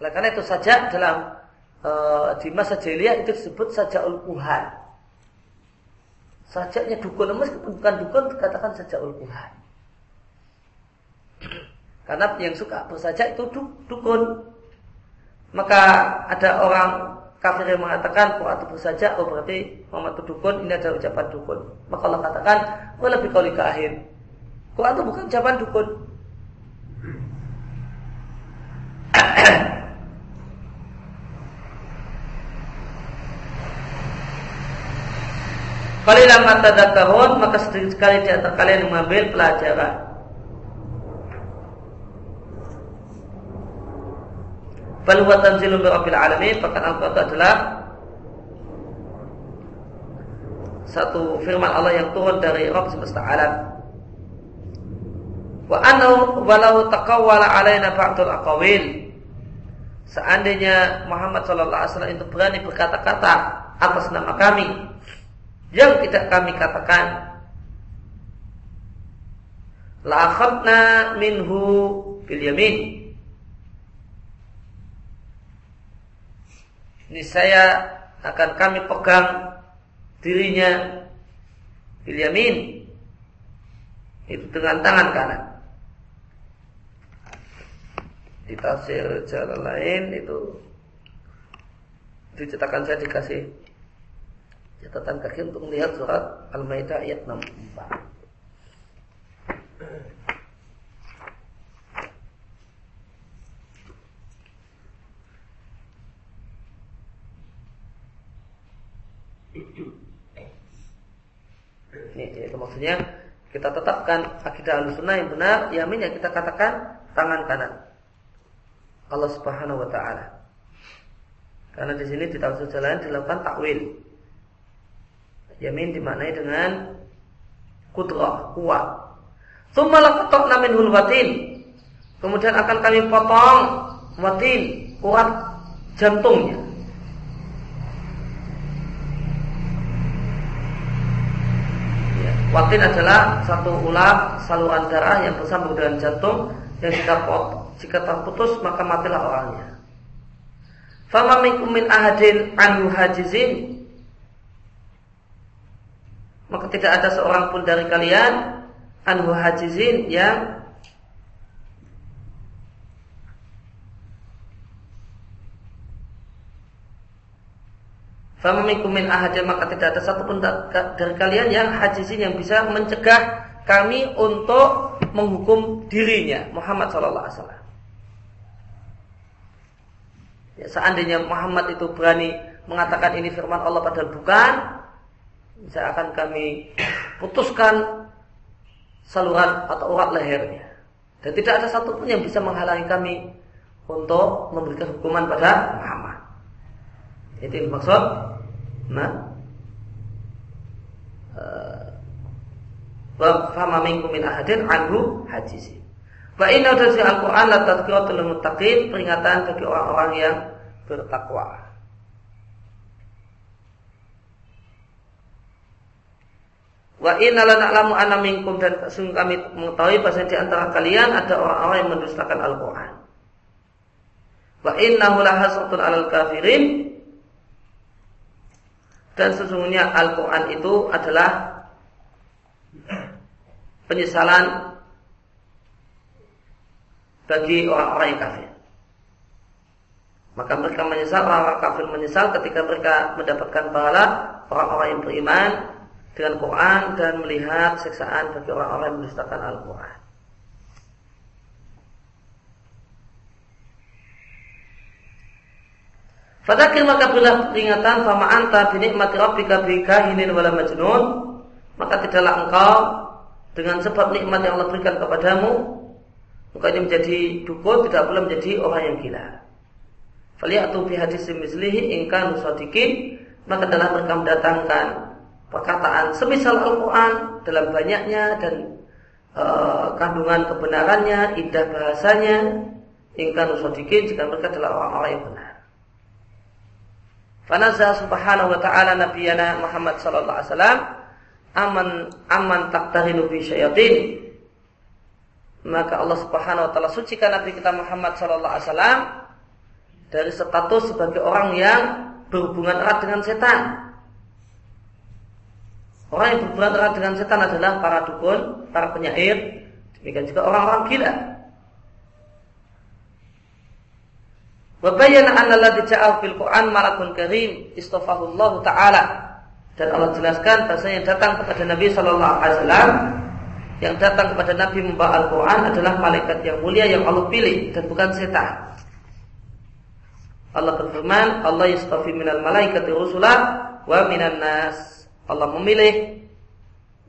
S1: Oleh karena itu saja dalam e, di masa jahiliyah itu disebut saja ulkuhan. Sajaknya dukun, meskipun bukan dukun dikatakan saja ulkuhan. Karena yang suka bersajak itu dukun. Maka ada orang kafir yang mengatakan Quran itu bersajak, oh berarti Muhammad itu dukun, ini adalah ucapan dukun. Maka Allah katakan, oh lebih kau akhir. Quran itu bukan ucapan dukun. Qalilan ma tadakkarun maka sedikit sekali di antara kalian mengambil pelajaran. Bal huwa tanzilun rabbil alamin, bahkan Al-Qur'an adalah satu firman Allah yang turun dari Rabb semesta alam. Wa anau walau taqawwala alaina ba'dul aqawil. Seandainya Muhammad sallallahu alaihi wasallam itu berani berkata-kata atas nama kami yang tidak kami katakan la akhadna minhu bil yamin. Ini saya akan kami pegang dirinya bil yamin. Itu dengan tangan kanan. Di tafsir jalan lain itu dicetakan saya dikasih catatan kaki untuk melihat surat Al-Maidah ayat 64. Ini itu maksudnya kita tetapkan akidah al-sunnah yang benar, yamin yang kita katakan tangan kanan. Allah Subhanahu wa taala. Karena di sini di tafsir jalan dilakukan takwil. Yamin dimaknai dengan kudrah, kuat. Tsumma laqatna minhul watin. Kemudian akan kami potong watin, kuat jantungnya. Ya, watin adalah satu ulat saluran darah yang bersambung dengan jantung yang kita potong jika terputus maka matilah orangnya. Fama minkum min ahadin anhu hajizin maka tidak ada seorang pun dari kalian anhu hajizin yang Fama minkum min ahadin maka tidak ada satu pun dari kalian yang hajizin yang bisa mencegah kami untuk menghukum dirinya Muhammad sallallahu alaihi wasallam. Ya, seandainya Muhammad itu berani mengatakan ini firman Allah padahal bukan, saya akan kami putuskan saluran atau urat lehernya. Dan tidak ada satupun yang bisa menghalangi kami untuk memberikan hukuman pada Muhammad. Itu yang maksud. Nah, uh, fama minkum min ahadin anhu hajizi. Wa inna dari Al-Quran la tadkiratul muttaqin peringatan bagi orang-orang yang bertakwa. Wa inna la na'lamu anna minkum dan sungguh kami mengetahui bahwa di antara kalian ada orang-orang yang mendustakan Al-Quran. Wa innahu lahasratun alal kafirin dan sesungguhnya Al-Quran itu adalah penyesalan bagi orang-orang yang kafir. Maka mereka menyesal, orang-orang kafir menyesal ketika mereka mendapatkan pahala orang-orang yang beriman dengan Quran dan melihat siksaan bagi orang-orang yang mendustakan Al-Quran. Fadakir maka berilah peringatan fama anta binikmati rabbika bikahinin wala majnun maka tidaklah engkau dengan sebab nikmat yang Allah berikan kepadamu maka ini menjadi dukun tidak boleh menjadi orang yang gila. Faliyatu fi hadis mislihi ingkanu sadiqin maka dalam mereka mendatangkan perkataan semisal Al-Quran dalam banyaknya dan uh, kandungan kebenarannya, indah bahasanya, ingkanu sadiqin jika mereka adalah orang-orang yang benar. Fanazah subhanahu wa ta'ala nabiyana Muhammad sallallahu alaihi wasallam aman aman taktarinu bi syayatin maka Allah Subhanahu wa taala sucikan Nabi kita Muhammad sallallahu alaihi wasallam dari status sebagai orang yang berhubungan erat dengan setan. Orang yang berhubungan erat dengan setan adalah para dukun, para penyair, demikian juga orang-orang gila. Wa bayyana anna alladhi ja'a fil Qur'an malakun karim istafahu Allah taala. Dan Allah jelaskan bahasa yang datang kepada Nabi sallallahu alaihi wasallam yang datang kepada Nabi membawa Al-Quran adalah malaikat yang mulia yang Allah pilih dan bukan setan. Allah berfirman, Allah yastafi minal malaikati rusulah wa minan nas. Allah memilih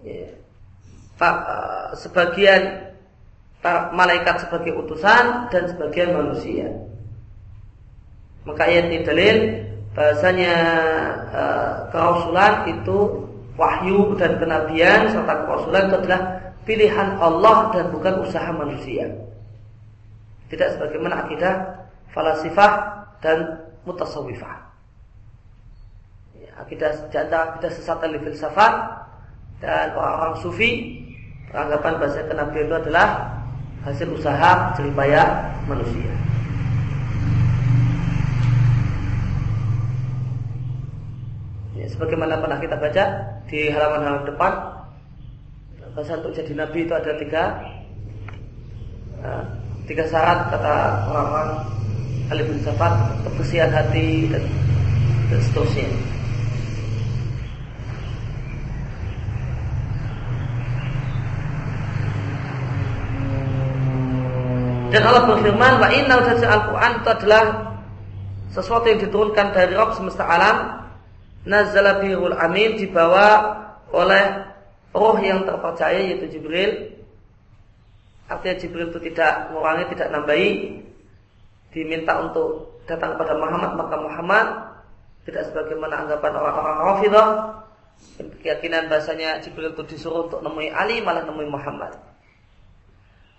S1: ya, uh, sebagian malaikat sebagai utusan dan sebagian manusia. Maka ayat ini dalil bahasanya uh, kerasulan itu wahyu dan kenabian serta kerasulan itu adalah pilihan Allah dan bukan usaha manusia. Tidak sebagaimana akidah falasifah dan mutasawifah. Ya, akidah janda akidah sesat dari filsafat dan orang-orang sufi beranggapan bahasa kenabian itu adalah hasil usaha jeripaya manusia. Ya, sebagaimana pernah kita baca di halaman-halaman depan bahasa untuk jadi nabi itu ada tiga uh, tiga syarat kata orang-orang ahli filsafat kebersihan hati dan, dan seterusnya. Dan Allah berfirman, "Wa inna al-Qur'an itu adalah sesuatu yang diturunkan dari Rabb semesta alam, nazala bihul amin dibawa oleh roh yang terpercaya yaitu Jibril. Artinya Jibril itu tidak mengurangi tidak nambahi diminta untuk datang kepada Muhammad maka Muhammad tidak sebagaimana anggapan orang-orang Rafidah keyakinan bahasanya Jibril itu disuruh untuk nemui Ali malah nemui Muhammad.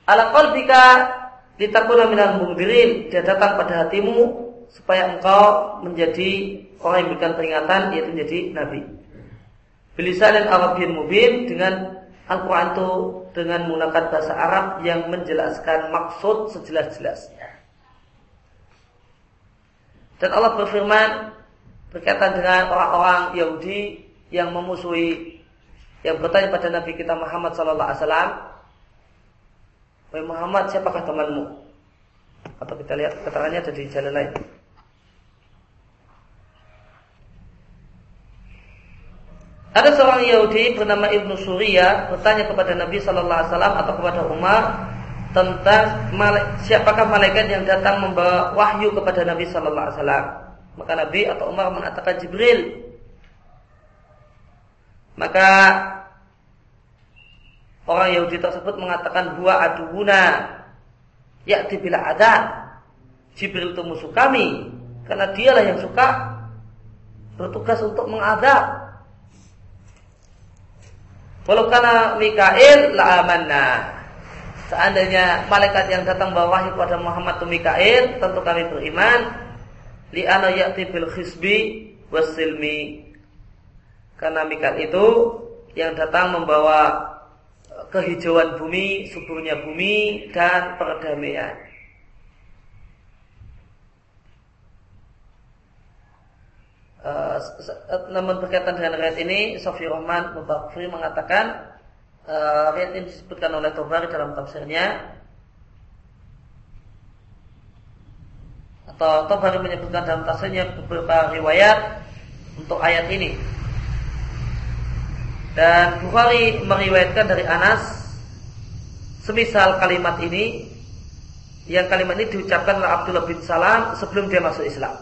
S1: Ala qalbika litakuna minal mungdirin dia datang pada hatimu supaya engkau menjadi orang yang berikan peringatan yaitu menjadi nabi Bilisanin Arabian mubin dengan Al-Quran itu dengan menggunakan bahasa Arab yang menjelaskan maksud sejelas-jelasnya. Dan Allah berfirman berkaitan dengan orang-orang Yahudi yang memusuhi yang bertanya pada Nabi kita Muhammad sallallahu alaihi wasallam, "Wahai Muhammad, siapakah temanmu?" Atau kita lihat keterangannya ada di jalan lain. Ada seorang Yahudi bernama Ibnu Surya bertanya kepada Nabi Shallallahu Alaihi Wasallam atau kepada Umar tentang siapakah malaikat yang datang membawa wahyu kepada Nabi Shallallahu Alaihi Wasallam. Maka Nabi atau Umar mengatakan Jibril. Maka orang Yahudi tersebut mengatakan dua aduna yakti bila ada Jibril itu musuh kami karena dialah yang suka bertugas untuk mengadab Walau karena Mikail la amanna. seandainya malaikat yang datang bawa wahyu kepada Muhammad itu Mikail, tentu kami beriman. Li ana ya'ti bil khisbi wasilmi. Karena Mikail itu yang datang membawa kehijauan bumi, suburnya bumi dan perdamaian. Uh, namun berkaitan dengan ayat ini, Sofi Rahman Mubarakfri mengatakan uh, ini disebutkan oleh Tobari dalam tafsirnya atau Tobari menyebutkan dalam tafsirnya beberapa riwayat untuk ayat ini dan Bukhari meriwayatkan dari Anas semisal kalimat ini yang kalimat ini diucapkan oleh Abdullah bin Salam sebelum dia masuk Islam.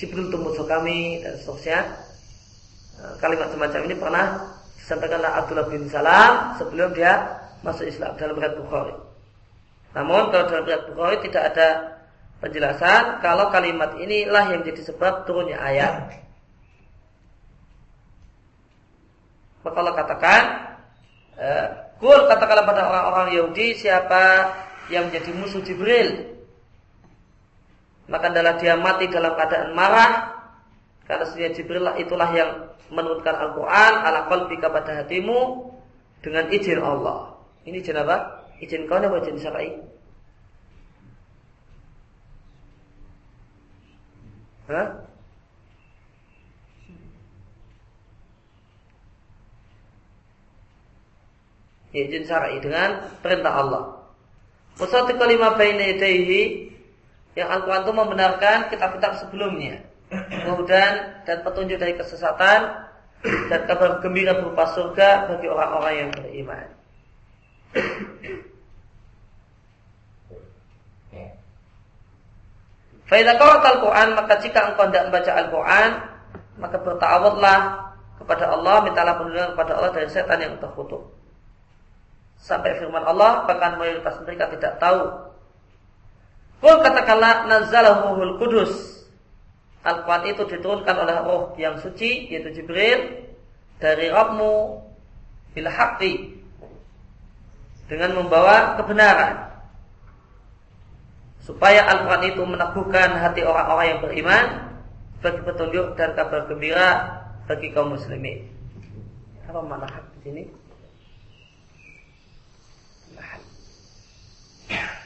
S1: Jibril itu kami dan seterusnya. Eh, kalimat semacam ini pernah disampaikan oleh Abdullah bin Salam sebelum dia masuk Islam dalam riwayat Bukhari. Namun kalau dalam riwayat Bukhari tidak ada penjelasan kalau kalimat inilah yang jadi sebab turunnya ayat. Maka Allah katakan, eh, Kul katakanlah pada orang-orang Yahudi siapa yang menjadi musuh Jibril maka adalah dia mati dalam keadaan marah karena sebenarnya Jibril itulah yang menurunkan Al-Quran ala qalbika pada hatimu dengan izin Allah. Ini izin apa? Izin kau atau izin syar'i? Hah? Izin syar'i dengan perintah Allah. Wasatu kalima baina yadayhi yang Al-Quran itu membenarkan kitab-kitab sebelumnya. Kemudian dan petunjuk dari kesesatan dan kabar gembira berupa surga bagi orang-orang yang beriman. Faidah Al-Quran maka jika engkau tidak membaca Al-Quran maka bertawudlah kepada Allah mintalah perlindungan kepada Allah dari setan yang terkutuk. Sampai firman Allah bahkan mayoritas mereka tidak tahu Kul katakanlah nazalahul kudus. Al-Quran itu diturunkan oleh roh yang suci yaitu Jibril dari Rabbmu bil haqqi dengan membawa kebenaran supaya Al-Quran itu meneguhkan hati orang-orang yang beriman bagi petunjuk dan kabar gembira bagi kaum muslimin. Apa makna hak di sini? Yeah.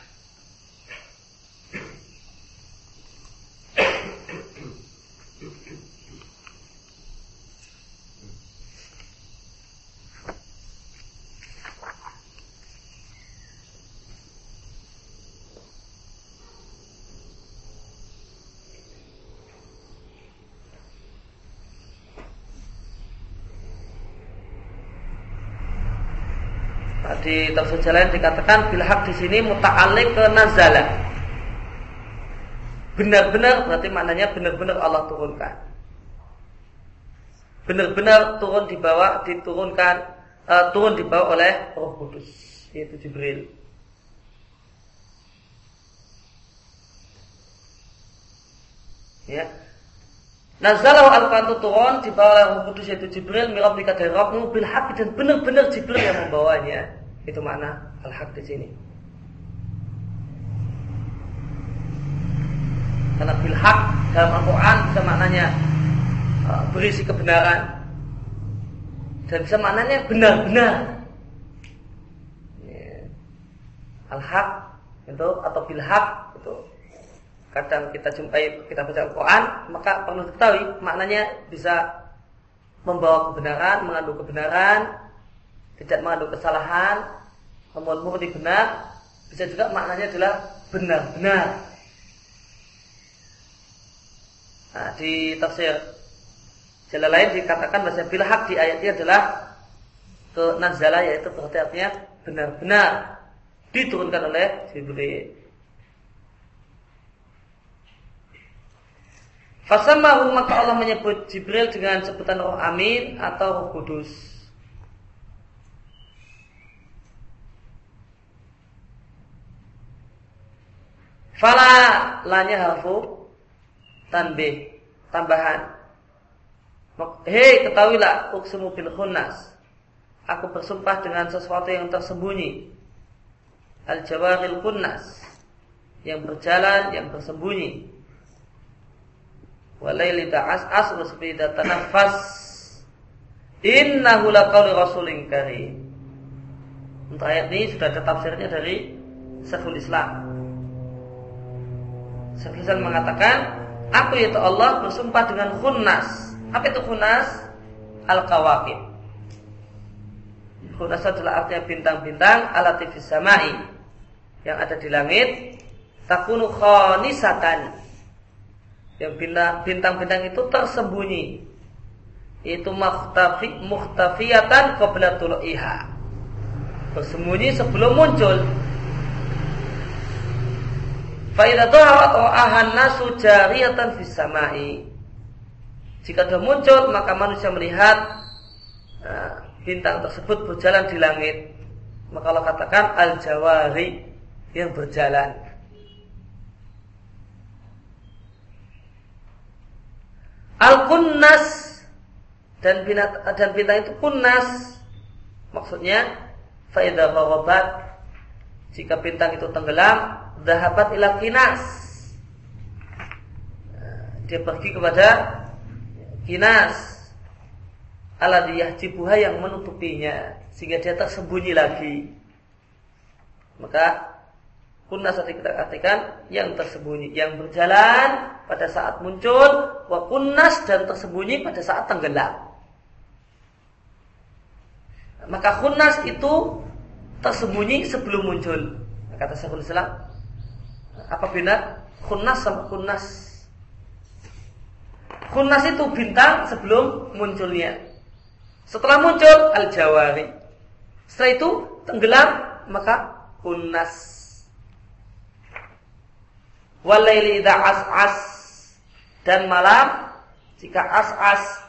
S1: Di tafsir jalan dikatakan bilhak di sini muta'alik ke nazala. Benar-benar berarti maknanya benar-benar Allah turunkan. Benar-benar turun di bawah diturunkan uh, turun dibawa oleh Roh Kudus yaitu Jibril. Ya. Nazalahu al-Quran turun dibawa Roh Kudus yaitu Jibril mirabika dari Rabbmu bil dan benar-benar Jibril yang membawanya. Itu makna al-haq di sini. Karena bil haq dalam Al-Quran bisa maknanya uh, berisi kebenaran dan bisa maknanya benar-benar. Yeah. Al-haq itu atau bil haq itu kadang kita jumpai kita baca Al-Quran maka perlu diketahui maknanya bisa membawa kebenaran, mengandung kebenaran, tidak mengandung kesalahan, namun murni benar, bisa juga maknanya adalah benar-benar. Nah, di tafsir jalan lain dikatakan bahasa bilhak di ayat ini adalah ke nazala yaitu berarti artinya benar-benar diturunkan oleh Jibril. Fasamahu maka Allah menyebut Jibril dengan sebutan Roh Amin atau Roh Kudus. Fala lanya harfu tanbih tambahan. Hei ketahuilah uksemu bil. Aku bersumpah dengan sesuatu yang tersembunyi. al-jawaril kunnas yang berjalan, yang bersembunyi. Walaili ta'as as seperti tanafas innahu laqauli rasulin karim. Untuk ayat ini sudah ada tafsirnya dari Syekhul Islam. Islam mengatakan, aku yaitu Allah bersumpah dengan khunnas. Apa itu khunnas? Al-kawakib. Khunnas adalah artinya bintang-bintang alatifis samai yang ada di langit. Takunu khanisatan. Yang bintang-bintang itu tersembunyi. Itu muhtafi, muhtafiyatan qabla tulu'iha bersembunyi sebelum muncul. Faidah ahan nasu jariyatan fis samai. Jika sudah muncul maka manusia melihat nah, bintang tersebut berjalan di langit. Maka Allah katakan al-jawari yang berjalan. Al-kunnas dan bintang, dan bintang itu kunnas maksudnya gharabat jika bintang itu tenggelam, dahabat ila kinas. Dia pergi kepada kinas aladiyah cibuha yang menutupinya sehingga dia tersembunyi lagi. Maka kunas kita artikan yang tersembunyi, yang berjalan pada saat muncul, wa kunas dan tersembunyi pada saat tenggelam. Maka kunas itu tersembunyi sebelum muncul. Kata Syekhul Islam, apa beda khunnas sama khunnas? Khunnas itu bintang sebelum munculnya. Setelah muncul al-jawari. Setelah itu tenggelam maka khunnas. Walaili idza as-as dan malam jika as-as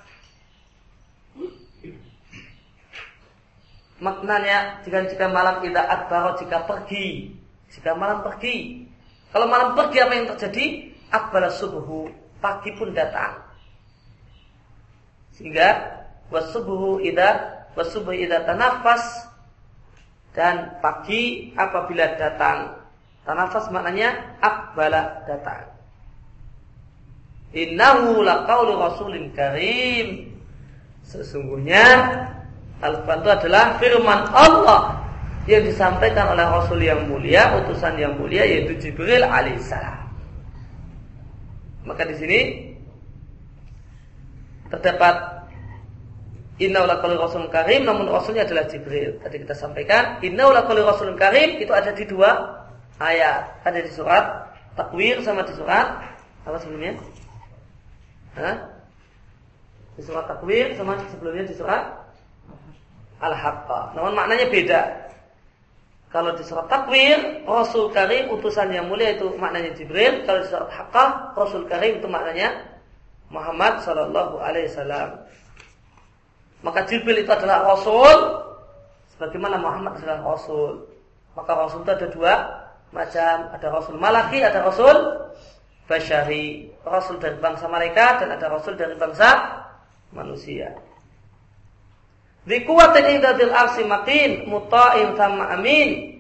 S1: maknanya jika jika malam tidak akbar jika pergi jika malam pergi kalau malam pergi apa yang terjadi? Akbar subuhu pagi pun datang. Sehingga wasubuhu ida wasubuh ida tanafas. Dan pagi apabila datang. Tanafas maknanya akbala datang. Innahu laqaulu rasulin karim. Sesungguhnya Al-Quran itu adalah firman Allah yang disampaikan oleh Rasul yang mulia, utusan yang mulia yaitu Jibril alaihissalam. Maka di sini terdapat Inna ulaqali rasul karim namun rasulnya adalah Jibril. Tadi kita sampaikan Inna ulaqali rasul karim itu ada di dua ayat. Ada di surat Takwir sama di surat apa sebelumnya? Hah? Di surat Takwir sama sebelumnya di surat al-haqqa. Namun maknanya beda. Kalau di surat takwir, Rasul Karim utusan yang mulia itu maknanya Jibril. Kalau di surat Haqqah, Rasul Karim itu maknanya Muhammad Sallallahu Alaihi Wasallam. Maka Jibril itu adalah Rasul, sebagaimana Muhammad adalah Rasul. Maka Rasul itu ada dua macam, ada Rasul Malaki, ada Rasul Bashari. Rasul dari bangsa mereka dan ada Rasul dari bangsa manusia. Dikuatin indadil arsi makin muta'in sama amin.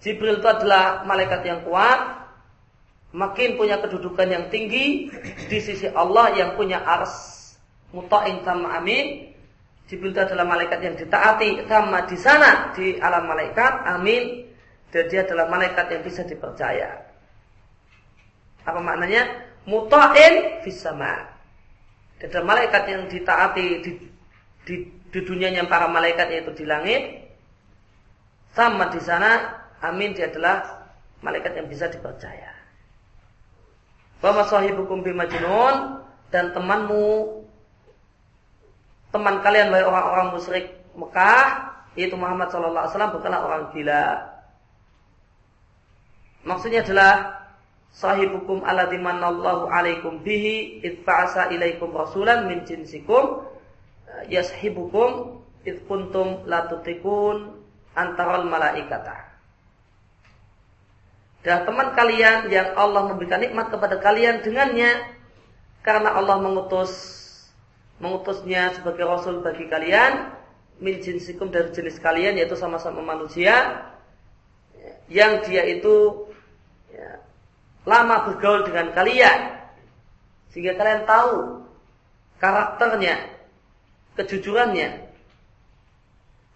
S1: Jibril itu adalah malaikat yang kuat, makin punya kedudukan yang tinggi di sisi Allah yang punya ars muta'in sama amin. Jibril itu adalah malaikat yang ditaati sama di sana di alam malaikat, amin. Dan dia adalah malaikat yang bisa dipercaya. Apa maknanya? Muta'in fis sama. Dia adalah malaikat yang ditaati di, di di dunianya para malaikat yaitu di langit sama di sana amin dia adalah malaikat yang bisa dipercaya. Wa masahibukum bimajnun dan temanmu teman kalian wahai orang-orang musyrik Mekah yaitu Muhammad sallallahu alaihi wasallam bukanlah orang gila. Maksudnya adalah sahibukum alladzi manallahu alaikum bihi idfa'asa ilaikum rasulan min jinsikum yashibukum id kuntum la tutikun antaral malaikata. Dan teman kalian yang Allah memberikan nikmat kepada kalian dengannya karena Allah mengutus mengutusnya sebagai rasul bagi kalian min jinsikum dari jenis kalian yaitu sama-sama manusia yang dia itu ya, lama bergaul dengan kalian sehingga kalian tahu karakternya, kejujurannya.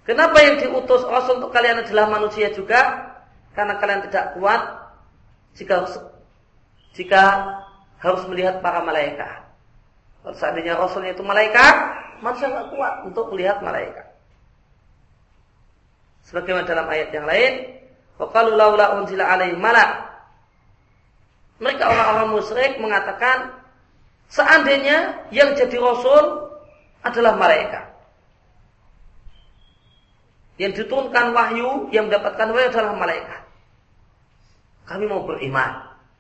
S1: Kenapa yang diutus Rasul untuk kalian adalah manusia juga? Karena kalian tidak kuat jika jika harus melihat para malaikat. Kalau seandainya Rasulnya itu malaikat, manusia tidak kuat untuk melihat malaikat. Sebagaimana dalam ayat yang lain, Waqalu laula unzila alaihi malak. Mereka orang-orang musyrik mengatakan seandainya yang jadi rasul adalah malaikat. Yang diturunkan wahyu, yang mendapatkan wahyu adalah malaikat. Kami mau beriman.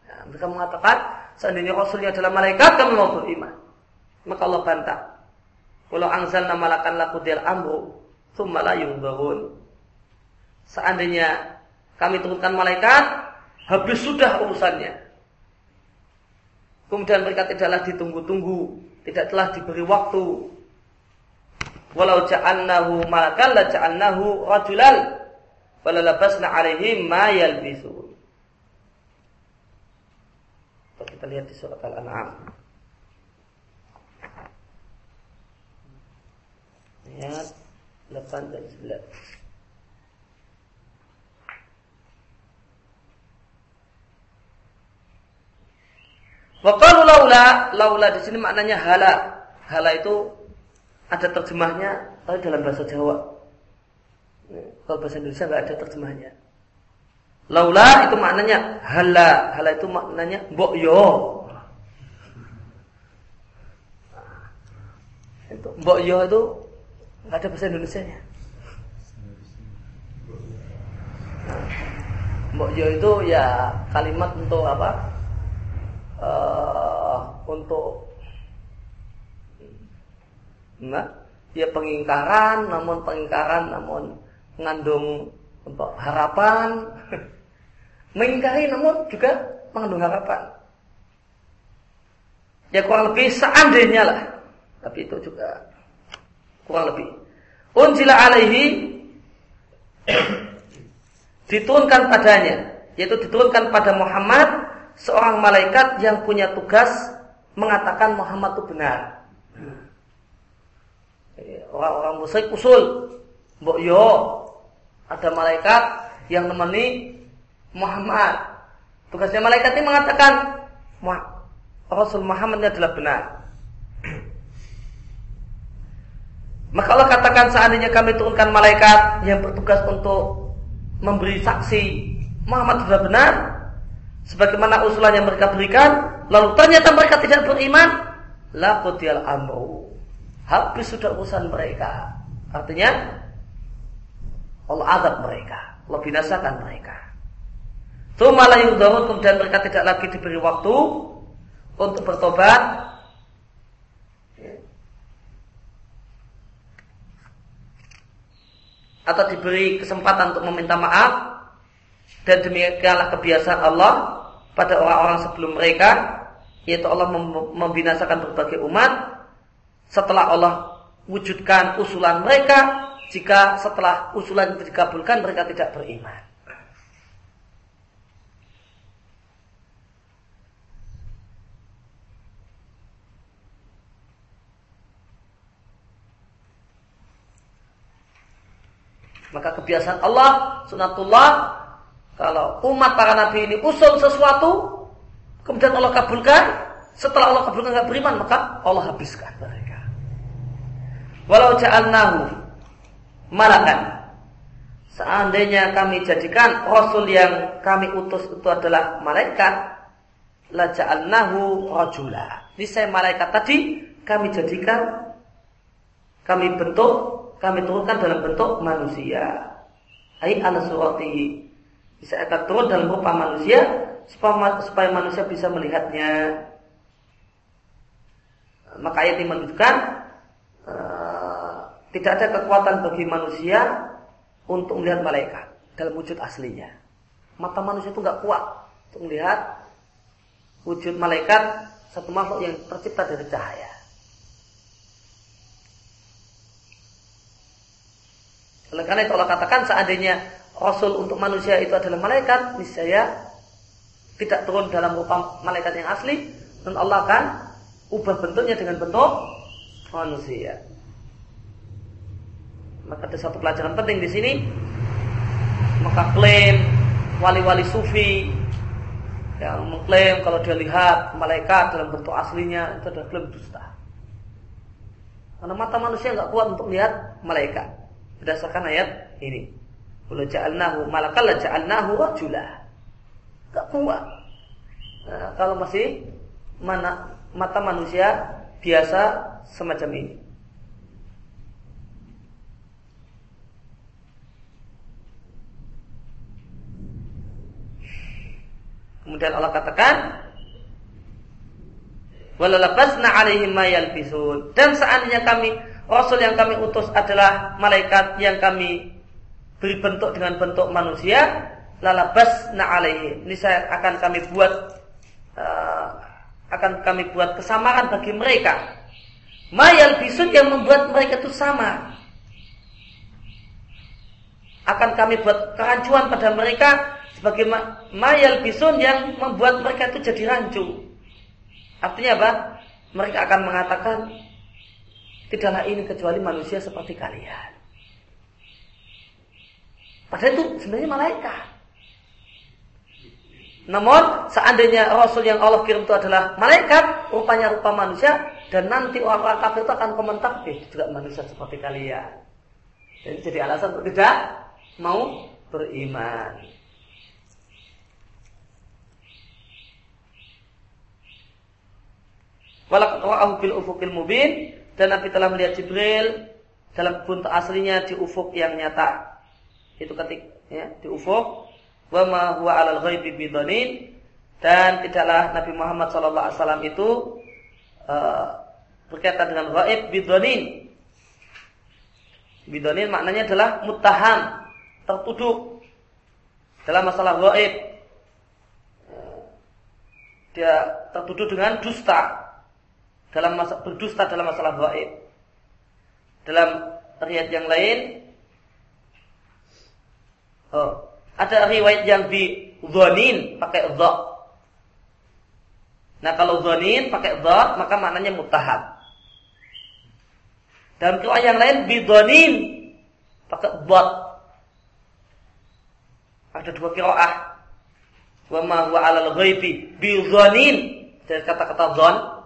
S1: Ya, mereka mengatakan seandainya rasulnya adalah malaikat, kami mau beriman. Maka Allah bantah. Kalau angzalna malakan lakudil amru, thumma la Seandainya kami turunkan malaikat, habis sudah urusannya. Kemudian mereka tidaklah ditunggu-tunggu, tidak telah diberi waktu. Walau ja'alnahu malakan la ja'alnahu rajulan walalabasna alaihim ma yalbisun. Kita lihat di surat Al-An'am. Ayat 8 dan 9. Waqalu laula, laula di sini maknanya hala. Hala itu ada terjemahnya tapi dalam bahasa Jawa. Kalau bahasa Indonesia nggak ada terjemahnya. Laula itu maknanya hala. Hala itu maknanya mbok yo. Itu mbok yo itu nggak ada bahasa Indonesia nya. Mbok yo itu ya kalimat untuk apa? uh, untuk nah, ya pengingkaran, namun pengingkaran namun mengandung untuk harapan, mengingkari namun juga mengandung harapan. Ya kurang lebih seandainya lah, tapi itu juga kurang lebih. Unjila alaihi diturunkan padanya, yaitu diturunkan pada Muhammad seorang malaikat yang punya tugas mengatakan Muhammad itu benar. Orang-orang musyrik usul, mbok yo ada malaikat yang nemeni Muhammad. Tugasnya malaikat ini mengatakan Rasul Muhammad ini adalah benar. Maka Allah katakan seandainya kami turunkan malaikat yang bertugas untuk memberi saksi Muhammad sudah benar, sebagaimana usulan yang mereka berikan, lalu ternyata mereka tidak beriman, laqutiyal amru. Habis sudah urusan mereka. Artinya Allah azab mereka, Allah binasakan mereka. Tsumma yang kemudian mereka tidak lagi diberi waktu untuk bertobat. Atau diberi kesempatan untuk meminta maaf dan demikianlah kebiasaan Allah pada orang-orang sebelum mereka yaitu Allah membinasakan berbagai umat setelah Allah wujudkan usulan mereka jika setelah usulan itu dikabulkan mereka tidak beriman. Maka kebiasaan Allah, sunatullah kalau umat para nabi ini usul sesuatu, kemudian Allah kabulkan, setelah Allah kabulkan nggak beriman, maka Allah habiskan mereka. Walau ja'alnahu malakan. Seandainya kami jadikan Rasul yang kami utus itu adalah malaikat, la ja'alnahu rajula. Saya malaikat tadi kami jadikan, kami bentuk, kami turunkan dalam bentuk manusia. Ai ala suratihi bisa akan turun dalam rupa manusia supaya, supaya manusia bisa melihatnya. Maka ayat ini menunjukkan uh, tidak ada kekuatan bagi manusia untuk melihat malaikat dalam wujud aslinya. Mata manusia itu nggak kuat untuk melihat wujud malaikat satu makhluk yang tercipta dari cahaya. Oleh karena itu Allah katakan seandainya Rasul untuk manusia itu adalah malaikat, niscaya tidak turun dalam rupa malaikat yang asli, dan Allah akan ubah bentuknya dengan bentuk manusia. Maka ada satu pelajaran penting di sini. Maka klaim wali-wali sufi yang mengklaim kalau dia lihat malaikat dalam bentuk aslinya itu adalah klaim dusta. Karena mata manusia nggak kuat untuk melihat malaikat berdasarkan ayat ini. Kalau ja'alnahu malakal la ja'alnahu rajula. Gak kuat. Nah, kalau masih mana mata manusia biasa semacam ini. Kemudian Allah katakan, "Walalabasna 'alaihim ma yalbisun." Dan seandainya kami rasul yang kami utus adalah malaikat yang kami beri bentuk dengan bentuk manusia, lalabasna 'alaihim. Ini saya akan kami buat uh, akan kami buat kesamaan bagi mereka. Mayal bisun yang membuat mereka itu sama. Akan kami buat kerancuan pada mereka sebagai mayal bisun yang membuat mereka itu jadi rancu. Artinya apa? Mereka akan mengatakan tidaklah ini kecuali manusia seperti kalian. Padahal itu sebenarnya malaikat. Namun seandainya Rasul yang Allah kirim itu adalah malaikat, rupanya rupa manusia, dan nanti orang-orang kafir itu akan komentar, eh juga manusia seperti kalian. Jadi jadi alasan untuk tidak mau beriman. Walaqahu bil ufukil mubin dan Nabi telah melihat Jibril dalam bentuk aslinya di ufuk yang nyata. Itu ketik ya, di ufuk wa ma 'alal ghaibi dan tidaklah Nabi Muhammad wasallam itu uh, berkaitan dengan ghaib bidanin. Bidanin maknanya adalah muttaham, tertuduh dalam masalah ghaib. Dia tertuduh dengan dusta dalam masa berdusta dalam masalah ghaib. Dalam riwayat yang lain oh, ada riwayat yang di zonin pakai dha. Nah kalau zonin pakai dha maka maknanya mutahab. Dalam riwayat yang lain bidonin pakai dot. Ada dua kiroah. Wa ma huwa alal ghaibi bidonin dari kata-kata zon.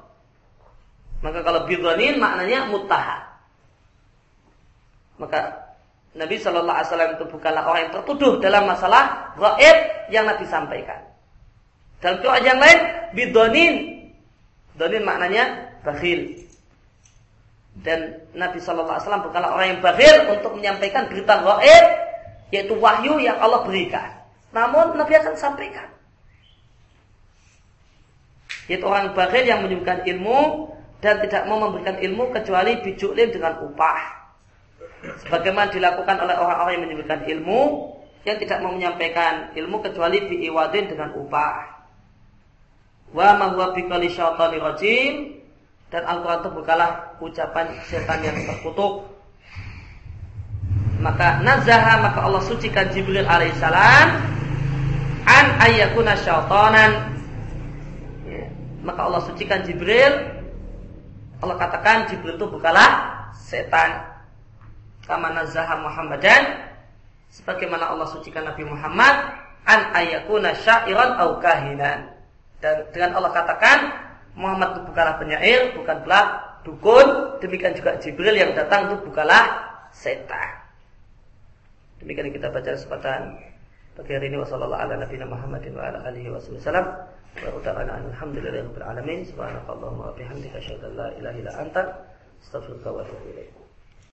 S1: Maka kalau bidonin maknanya mutahab. Maka Nabi Shallallahu Alaihi Wasallam itu bukanlah orang yang tertuduh dalam masalah gaib yang Nabi sampaikan. Dalam doa yang lain, bidonin. Donin maknanya bakhil. Dan Nabi Shallallahu Alaihi Wasallam bukanlah orang yang bakhil untuk menyampaikan berita gaib, yaitu wahyu yang Allah berikan. Namun Nabi akan sampaikan. Yaitu orang bakhil yang menyebutkan ilmu dan tidak mau memberikan ilmu kecuali bijuklin dengan upah sebagaimana dilakukan oleh orang-orang yang menyebutkan ilmu yang tidak mau menyampaikan ilmu kecuali biiwadin dengan upah. Wa ma huwa biqali syaitani rajim dan Al-Qur'an itu bukalah ucapan setan yang terkutuk. Maka nazaha maka Allah sucikan Jibril alaihissalam an ayyakuna syaitanan. Ya. Maka Allah sucikan Jibril Allah katakan Jibril itu bukalah setan kama nazaha Muhammadan sebagaimana Allah sucikan Nabi Muhammad an ayakuna syairan au kahinan. Dan dengan Allah katakan Muhammad itu bukanlah penyair, bukan pula dukun, demikian juga Jibril yang datang itu bukanlah setan. Demikian kita baca kesempatan pagi hari ini wasallallahu ala nabiyina Muhammadin wa ala alihi wasallam. Wa utarana alhamdulillahi rabbil alamin. Subhanakallahumma wa bihamdika asyhadu an la ilaha illa anta astaghfiruka wa atubu.